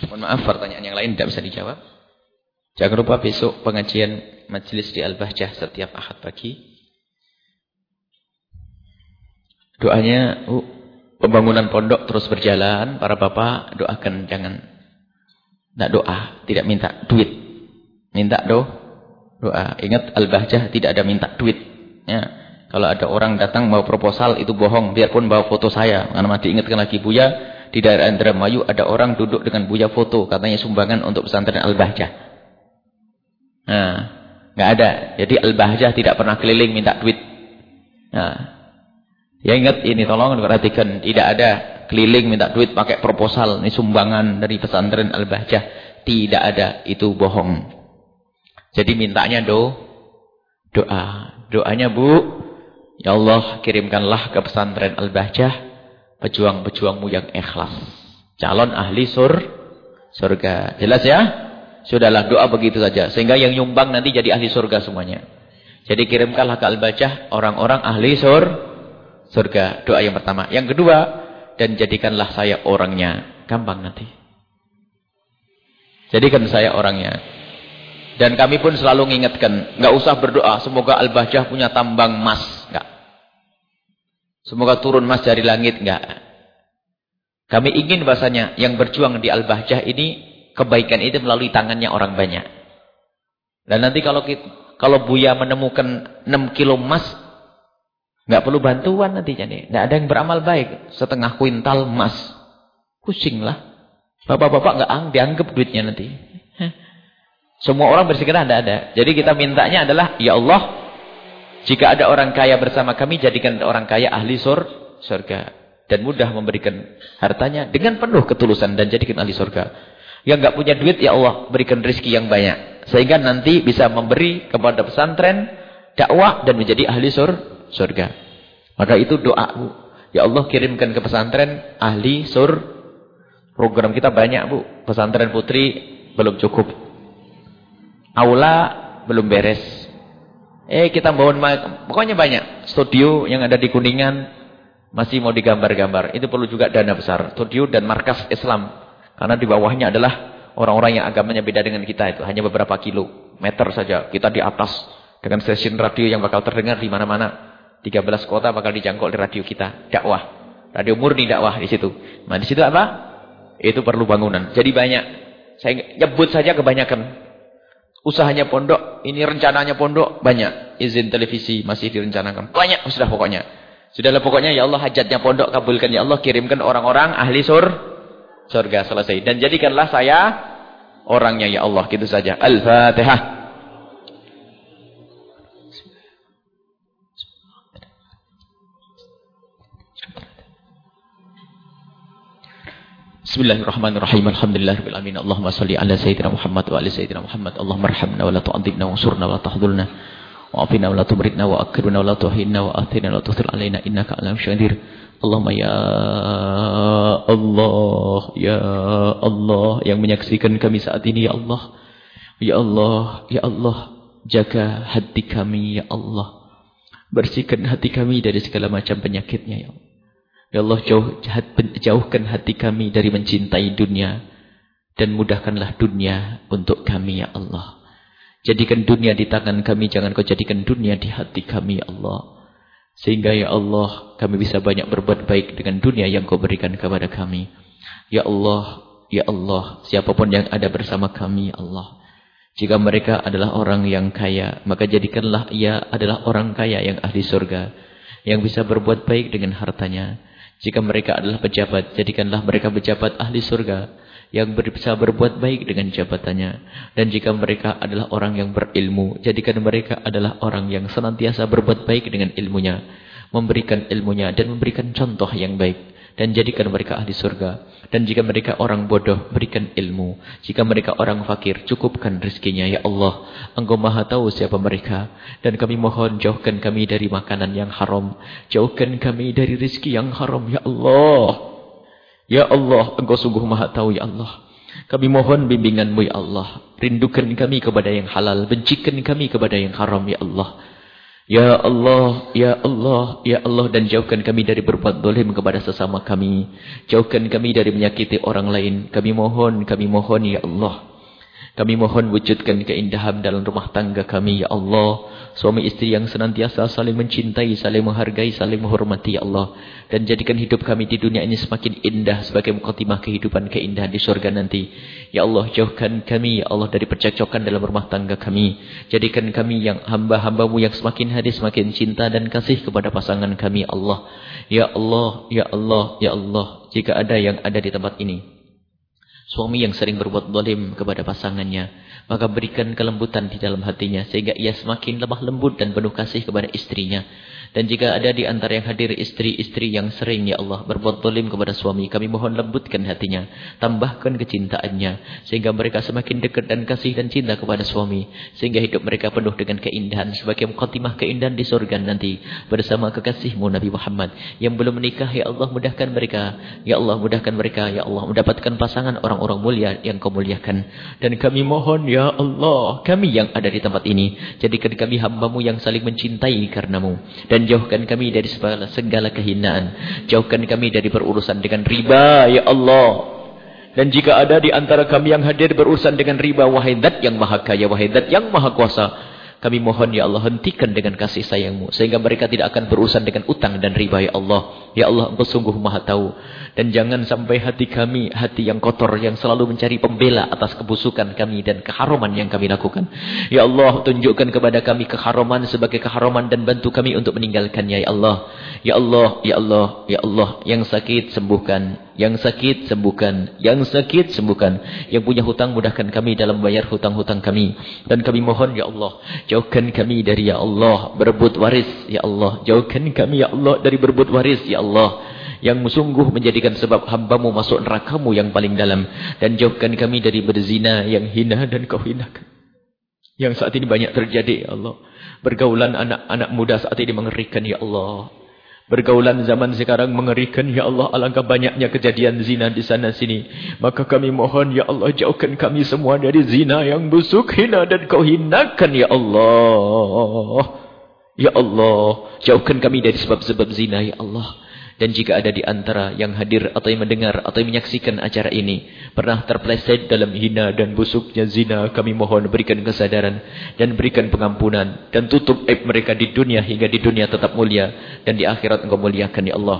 Mohon maaf pertanyaan yang lain tidak bisa dijawab. Jangan lupa besok pengajian majelis di Al-Bahjah setiap Ahad pagi. Doanya, uh, pembangunan pondok terus berjalan, para bapak doakan jangan tidak doa, tidak minta duit. Minta do, doa. Ingat Al-Bahjah tidak ada minta duit. Ya. Kalau ada orang datang bawa proposal itu bohong, biarpun bawa foto saya. Karena mati ingatkan lagi Buya, di Di daerah Indramayu ada orang duduk dengan buya foto. Katanya sumbangan untuk pesantren Al-Bahjah. Nah, nggak ada. Jadi Al-Bahjah tidak pernah keliling minta duit. Nah, ya ingat ini tolong perhatikan. Tidak ada keliling minta duit pakai proposal. Ini sumbangan dari pesantren Al-Bahjah. Tidak ada. Itu bohong. Jadi mintanya do, doa. Doanya bu, Ya Allah kirimkanlah ke pesantren Al-Bahjah pejuang-pejuangmu yang ikhlas. Calon ahli sur surga. Jelas ya? Sudahlah doa begitu saja. Sehingga yang nyumbang nanti jadi ahli surga semuanya. Jadi kirimkanlah ke Al-Bajah orang-orang ahli sur surga. Doa yang pertama. Yang kedua, dan jadikanlah saya orangnya. Gampang nanti. Jadikan saya orangnya. Dan kami pun selalu mengingatkan, nggak usah berdoa semoga Al-Bajah punya tambang emas, nggak. Semoga turun emas dari langit. Enggak. Kami ingin bahasanya yang berjuang di Al-Bahjah ini, kebaikan itu melalui tangannya orang banyak. Dan nanti kalau kita, kalau Buya menemukan 6 kilo emas, enggak perlu bantuan nanti jadi. Enggak ada yang beramal baik. Setengah kuintal emas. Pusinglah. Bapak-bapak enggak dianggap duitnya nanti. Semua orang bersikap tidak ada. Jadi kita mintanya adalah, Ya Allah, jika ada orang kaya bersama kami, jadikan orang kaya ahli sur, surga. Dan mudah memberikan hartanya dengan penuh ketulusan dan jadikan ahli surga. Yang enggak punya duit, ya Allah, berikan rezeki yang banyak. Sehingga nanti bisa memberi kepada pesantren, dakwah, dan menjadi ahli sur, surga. Maka itu doa, Ya Allah kirimkan ke pesantren ahli sur. Program kita banyak, Bu. Pesantren putri belum cukup. Aula belum beres. Eh kita bangun pokoknya banyak. Studio yang ada di Kuningan masih mau digambar-gambar. Itu perlu juga dana besar. Studio dan markas Islam. Karena di bawahnya adalah orang-orang yang agamanya beda dengan kita itu. Hanya beberapa kilo meter saja. Kita di atas dengan stasiun radio yang bakal terdengar di mana-mana. 13 kota bakal dijangkau di radio kita. Dakwah. Radio murni dakwah di situ. Nah di situ apa? Itu perlu bangunan. Jadi banyak. Saya nyebut saja kebanyakan usahanya pondok, ini rencananya pondok, banyak. Izin televisi masih direncanakan. Banyak sudah pokoknya. Sudahlah pokoknya ya Allah hajatnya pondok kabulkan ya Allah kirimkan orang-orang ahli sur surga selesai. Dan jadikanlah saya orangnya ya Allah gitu saja. Al-Fatihah. Bismillahirrahmanirrahim. Alhamdulillahirabbil alamin. Allahumma shalli ala sayyidina Muhammad wa ala sayyidina Muhammad. Allahumma arhamna wa la tu'adzibna wa ansurna wa la tahdhulna. Wa afina wa la tumritna wa akrimna wa la tuhinna wa athina wa la tuthir alaina innaka alam syadir. Allahumma ya Allah, ya Allah yang menyaksikan kami saat ini ya Allah. Ya Allah, ya Allah, jaga hati kami ya Allah. Bersihkan hati kami dari segala macam penyakitnya ya Allah. Ya Allah jauh, jauhkan hati kami dari mencintai dunia. Dan mudahkanlah dunia untuk kami ya Allah. Jadikan dunia di tangan kami. Jangan kau jadikan dunia di hati kami ya Allah. Sehingga ya Allah kami bisa banyak berbuat baik dengan dunia yang kau berikan kepada kami. Ya Allah, ya Allah, siapa pun yang ada bersama kami ya Allah. Jika mereka adalah orang yang kaya, maka jadikanlah ia adalah orang kaya yang ahli surga. Yang bisa berbuat baik dengan hartanya. Jika mereka adalah pejabat, jadikanlah mereka pejabat ahli surga yang bisa berbuat baik dengan jabatannya. Dan jika mereka adalah orang yang berilmu, jadikan mereka adalah orang yang senantiasa berbuat baik dengan ilmunya. Memberikan ilmunya dan memberikan contoh yang baik dan jadikan mereka ahli surga. Dan jika mereka orang bodoh, berikan ilmu. Jika mereka orang fakir, cukupkan rezekinya. Ya Allah, Engkau maha tahu siapa mereka. Dan kami mohon jauhkan kami dari makanan yang haram. Jauhkan kami dari rezeki yang haram. Ya Allah. Ya Allah, Engkau sungguh maha tahu ya Allah. Kami mohon bimbinganmu ya Allah. Rindukan kami kepada yang halal. Bencikan kami kepada yang haram ya Allah. Ya Allah, Ya Allah, Ya Allah dan jauhkan kami dari berbuat dolim kepada sesama kami. Jauhkan kami dari menyakiti orang lain. Kami mohon, kami mohon Ya Allah. Kami mohon wujudkan keindahan dalam rumah tangga kami Ya Allah. Suami istri yang senantiasa saling mencintai, saling menghargai, saling menghormati ya Allah. Dan jadikan hidup kami di dunia ini semakin indah sebagai mukhatimah kehidupan keindahan di surga nanti. Ya Allah, jauhkan kami ya Allah dari percekcokan dalam rumah tangga kami. Jadikan kami yang hamba-hambamu yang semakin hari semakin cinta dan kasih kepada pasangan kami ya Allah. Ya Allah, ya Allah, ya Allah. Jika ada yang ada di tempat ini. Suami yang sering berbuat dolim kepada pasangannya. Maka berikan kelembutan di dalam hatinya. Sehingga ia semakin lemah lembut dan penuh kasih kepada istrinya. Dan jika ada di antara yang hadir istri-istri yang sering, Ya Allah, berbuat dolim kepada suami, kami mohon lembutkan hatinya. Tambahkan kecintaannya. Sehingga mereka semakin dekat dan kasih dan cinta kepada suami. Sehingga hidup mereka penuh dengan keindahan. Sebagai mukhatimah keindahan di surga nanti. Bersama kekasihmu Nabi Muhammad. Yang belum menikah, Ya Allah, mudahkan mereka. Ya Allah, mudahkan mereka. Ya Allah, mendapatkan pasangan orang-orang mulia yang kau muliakan. Dan kami mohon, Ya Allah, kami yang ada di tempat ini. Jadikan kami hambamu yang saling mencintai karenamu. Dan dan jauhkan kami dari segala, segala kehinaan. Jauhkan kami dari berurusan dengan riba, ya Allah. Dan jika ada di antara kami yang hadir berurusan dengan riba, wahai dat yang maha kaya, wahai dat yang maha kuasa. Kami mohon ya Allah hentikan dengan kasih sayangmu. Sehingga mereka tidak akan berurusan dengan utang dan riba ya Allah. Ya Allah engkau sungguh maha tahu. Dan jangan sampai hati kami, hati yang kotor yang selalu mencari pembela atas kebusukan kami dan keharuman yang kami lakukan. Ya Allah tunjukkan kepada kami keharuman sebagai keharuman dan bantu kami untuk meninggalkannya ya Allah. Ya Allah, ya Allah, ya Allah. Yang sakit sembuhkan. Yang sakit sembuhkan. Yang sakit sembuhkan. Yang punya hutang mudahkan kami dalam membayar hutang-hutang kami. Dan kami mohon ya Allah. Jauhkan kami dari ya Allah berebut waris ya Allah. Jauhkan kami ya Allah dari berebut waris ya Allah. Yang sungguh menjadikan sebab hambamu masuk nerakamu yang paling dalam. Dan jauhkan kami dari berzina yang hina dan kau hinakan. Yang saat ini banyak terjadi ya Allah. Bergaulan anak-anak muda saat ini mengerikan ya Allah. Bergaulan zaman sekarang mengerikan, Ya Allah, alangkah banyaknya kejadian zina di sana sini. Maka kami mohon, Ya Allah, jauhkan kami semua dari zina yang busuk, hina dan kau hinakan, Ya Allah. Ya Allah, jauhkan kami dari sebab-sebab zina, Ya Allah. Dan jika ada di antara yang hadir atau yang mendengar atau yang menyaksikan acara ini. Pernah terpleset dalam hina dan busuknya zina. Kami mohon berikan kesadaran dan berikan pengampunan. Dan tutup aib mereka di dunia hingga di dunia tetap mulia. Dan di akhirat engkau muliakan ya Allah.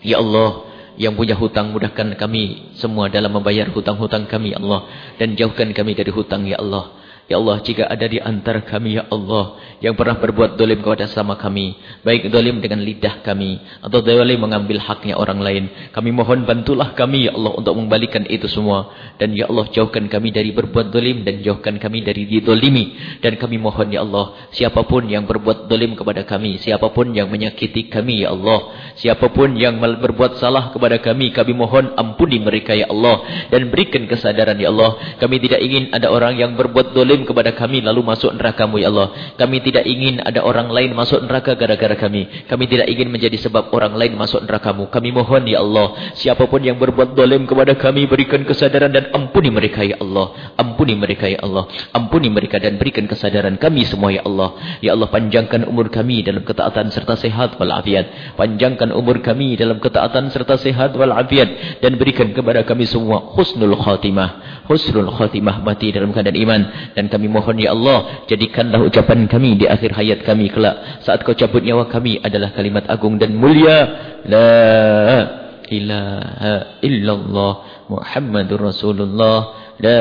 Ya Allah. Yang punya hutang mudahkan kami semua dalam membayar hutang-hutang kami ya Allah. Dan jauhkan kami dari hutang ya Allah. Ya Allah, jika ada di antara kami, Ya Allah, yang pernah berbuat dolim kepada sama kami, baik dolim dengan lidah kami, atau dolim mengambil haknya orang lain, kami mohon bantulah kami, Ya Allah, untuk membalikan itu semua. Dan Ya Allah, jauhkan kami dari berbuat dolim, dan jauhkan kami dari didolimi. Dan kami mohon, Ya Allah, siapa pun yang berbuat dolim kepada kami, siapa pun yang menyakiti kami, Ya Allah, siapa pun yang berbuat salah kepada kami, kami mohon ampuni mereka, Ya Allah, dan berikan kesadaran, Ya Allah. Kami tidak ingin ada orang yang berbuat dolim zalim kepada kami lalu masuk neraka-Mu ya Allah. Kami tidak ingin ada orang lain masuk neraka gara-gara kami. Kami tidak ingin menjadi sebab orang lain masuk neraka-Mu. Kami mohon ya Allah, siapapun yang berbuat zalim kepada kami berikan kesadaran dan ampuni mereka ya Allah. Ampuni mereka ya Allah. Ampuni mereka dan berikan kesadaran kami semua ya Allah. Ya Allah panjangkan umur kami dalam ketaatan serta sehat wal afiat. Panjangkan umur kami dalam ketaatan serta sehat wal afiat dan berikan kepada kami semua husnul khatimah. Husnul khatimah mati dalam keadaan iman kami mohon ya Allah jadikanlah ucapan kami di akhir hayat kami kelak. Saat kau cabut nyawa kami adalah kalimat agung dan mulia. La ilaha illallah Muhammadur Rasulullah. La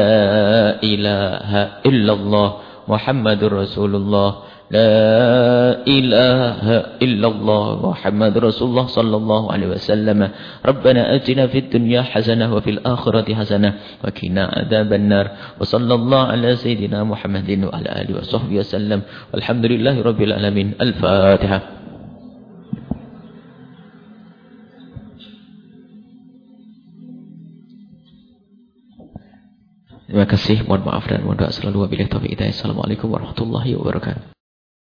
ilaha illallah Muhammadur Rasulullah لا إله إلا الله محمد رسول الله صلى الله عليه وسلم. ربنا أتنا في الدنيا حسنة وفي الآخرة حسنة وكنا عذاب النار. وصلى الله على سيدنا محمد وعلى آله وصحبه وسلم. والحمد لله رب العالمين. الفاتحة. Terima kasih, mohon maaf dan mohon doa selalu. Wabillahi taufiq hidayah. Assalamualaikum warahmatullahi wabarakatuh.